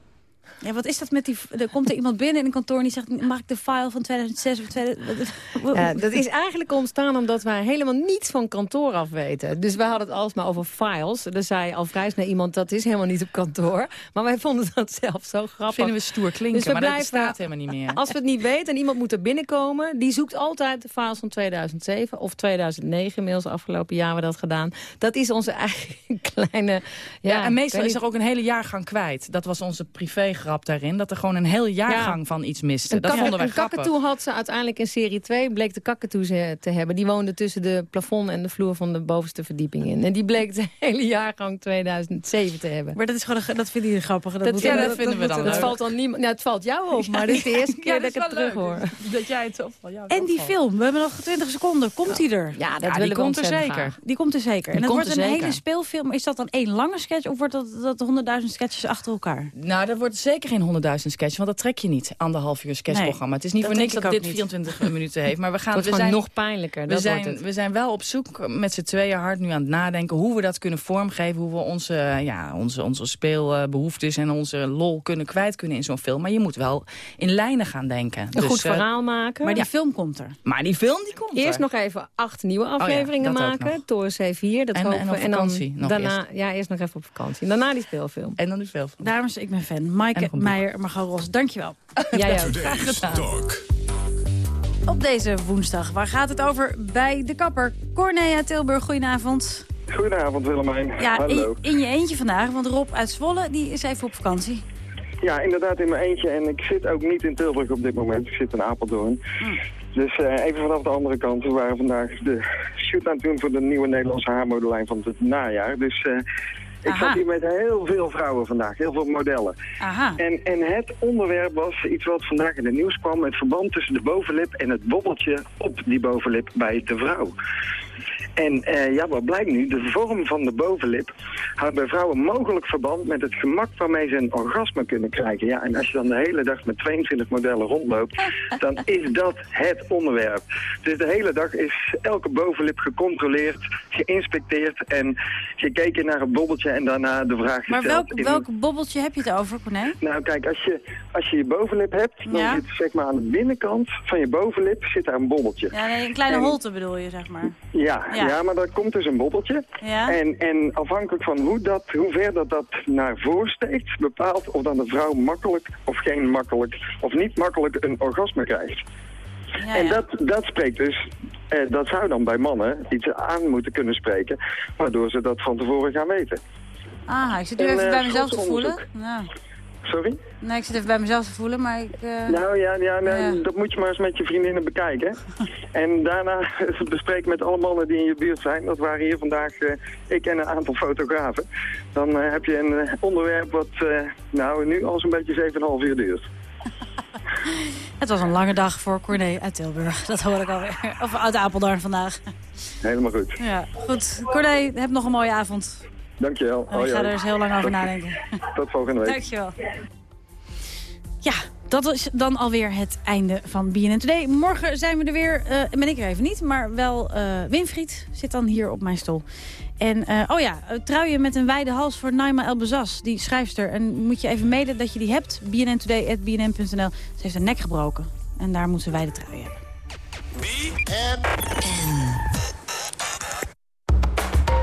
Ja, wat is dat met die... Er komt er iemand binnen in een kantoor en die zegt... maak de file van 2006 of 2000... Ja, dat is eigenlijk ontstaan omdat wij helemaal niets van kantoor af weten. Dus wij hadden het alsmaar over files. Er zei al vrij snel iemand, dat is helemaal niet op kantoor. Maar wij vonden dat zelf zo grappig. vinden we stoer klinken, Dus we maar dat blijven- bestaat helemaal niet meer. Als we het niet weten en iemand moet er binnenkomen... die zoekt altijd de files van 2007 of 2009. Inmiddels afgelopen jaar hebben we dat gedaan. Dat is onze [LAUGHS] eigen kleine... Ja, Ja, en meestal ik is er ook een hele jaargang kwijt. Dat was onze privégrap daarin. Dat er gewoon een hele jaargang van iets miste. Een, dat vonden wij een grappig. kakatoe had ze uiteindelijk in serie 2, bleek de kakatoe ze te hebben. Die woonde tussen de plafond en de vloer van de bovenste verdieping in. En die bleek de [LAUGHS] hele jaargang 2007 te hebben. Maar dat, is gewoon, een- dat vinden jullie grappig. Dat, Dat, moet- ja, dat vinden we dan Dat leuk. valt dan niemand. Nou, het valt jou op, maar dit is de eerste keer Ja, dat ik het terug hoor. Dat jij het op van jou En die film, we hebben nog 20 seconden. Komt die er? Ja, dat Ja, die willen we komt er zeker. Die komt er zeker. Die en het wordt een hele speelfilm. Is dat dan één lange sketch of wordt dat, dat 100.000 sketches achter elkaar? Nou, dat wordt zeker geen 100.000 sketch, want dat trek je niet. Anderhalf uur sketchprogramma. Het is niet voor niks dat dit ook niet. 24 [LAUGHS] minuten heeft. Maar we gaan Het we zijn, nog pijnlijker. we Dat wordt zijn, het. we zijn wel op zoek met z'n tweeën hard nu aan het nadenken... hoe we dat kunnen vormgeven, hoe we onze, ja, onze, onze speelbehoeftes... en onze lol kunnen kwijt kunnen in zo'n film. Maar je moet wel in lijnen gaan denken. Een goed eh, verhaal maken. Maar die film komt er. maar die film die komt Eerst er. nog even acht nieuwe afleveringen dat ook maken. nog. Toren C4, dat En- hopen en we. op vakantie dan nog daarna, Ja, eerst nog even op vakantie. Daarna die speelfilm. En dan die speelfilm. Dames, ik ben fan. En Maaike boek. Meijer, Margot Ros, dankjewel. [LAUGHS] Jij ook. Op deze woensdag, waar gaat het over? Bij de kapper. Cornelia Tilburg, goedenavond. Goedenavond Willemijn. Ja, Hallo. in, in je eentje vandaag, want Rob uit Zwolle die is even op vakantie. Ja, inderdaad in mijn eentje. En ik zit ook niet in Tilburg op dit moment. Ik zit in Apeldoorn. Dus eh, even vanaf de andere kant. We waren vandaag de shoot aan het doen voor de nieuwe Nederlandse haarmodelijn van het najaar. Dus eh, ik Aha. zat hier met heel veel vrouwen vandaag. Heel veel modellen. Aha. En, en het onderwerp was iets wat vandaag in het nieuws kwam. Het verband tussen de bovenlip en het bobbeltje op die bovenlip bij de vrouw. En eh, ja, wat blijkt nu? De vorm van de bovenlip houdt bij vrouwen mogelijk verband met het gemak waarmee ze een orgasme kunnen krijgen. Ja, en als je dan de hele dag met 22 modellen rondloopt, [LAUGHS] dan is dat het onderwerp. Dus de hele dag is elke bovenlip gecontroleerd, geïnspecteerd en gekeken naar het bobbeltje en daarna de vraag Maar gesteld. welk, in- welk bobbeltje heb je het over, Corné? nou kijk, als je, als je je bovenlip hebt, dan Ja. zit zeg maar aan de binnenkant van je bovenlip zit daar een bobbeltje. Ja, een kleine En- holte bedoel je, zeg maar. Ja, Ja. ja. Maar daar komt dus een bobbeltje. Ja. En, en afhankelijk van hoe, dat, hoe ver dat, dat naar voren steekt, bepaalt of dan de vrouw makkelijk of geen makkelijk, of niet makkelijk een orgasme krijgt. Ja, en ja. dat, dat spreekt dus, eh, dat zou dan bij mannen iets aan moeten kunnen spreken, waardoor ze dat van tevoren gaan weten. Ah, ik zit nu even eh, bij mezelf te voelen. Ja. Sorry? Nee, ik zit even bij mezelf te voelen, maar ik... eh, Nou ja, ja, nee, Ja. dat moet je maar eens met je vriendinnen bekijken. [LAUGHS] en daarna bespreken met alle mannen die in je buurt zijn. Dat waren hier vandaag eh, ik en een aantal fotografen. Dan eh, heb je een onderwerp wat nou nu al zo'n beetje 7,5 uur duurt. [LAUGHS] Het was een lange dag voor Corné uit Tilburg. [LAUGHS] Dat hoor ik alweer. Of uit Apeldoorn vandaag. Helemaal goed. Ja, goed. Corné, heb nog een mooie avond. Dankjewel. En ik ga er eens heel lang over nadenken. [LAUGHS] Tot volgende week. Dankjewel. Ja, dat is dan alweer het einde van BNN Today. Morgen zijn we er weer. eh ben ik er even niet, maar wel eh Winfried zit dan hier op mijn stoel. En eh, oh ja, truien met een wijde hals voor Naima Elbezas, die schrijfster. En moet je even mailen dat je die hebt. bnntoday.bnn.nl. Ze heeft een nek gebroken. En daar moet ze wijde trui hebben.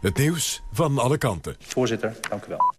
Het nieuws van alle kanten. Voorzitter, dank u wel.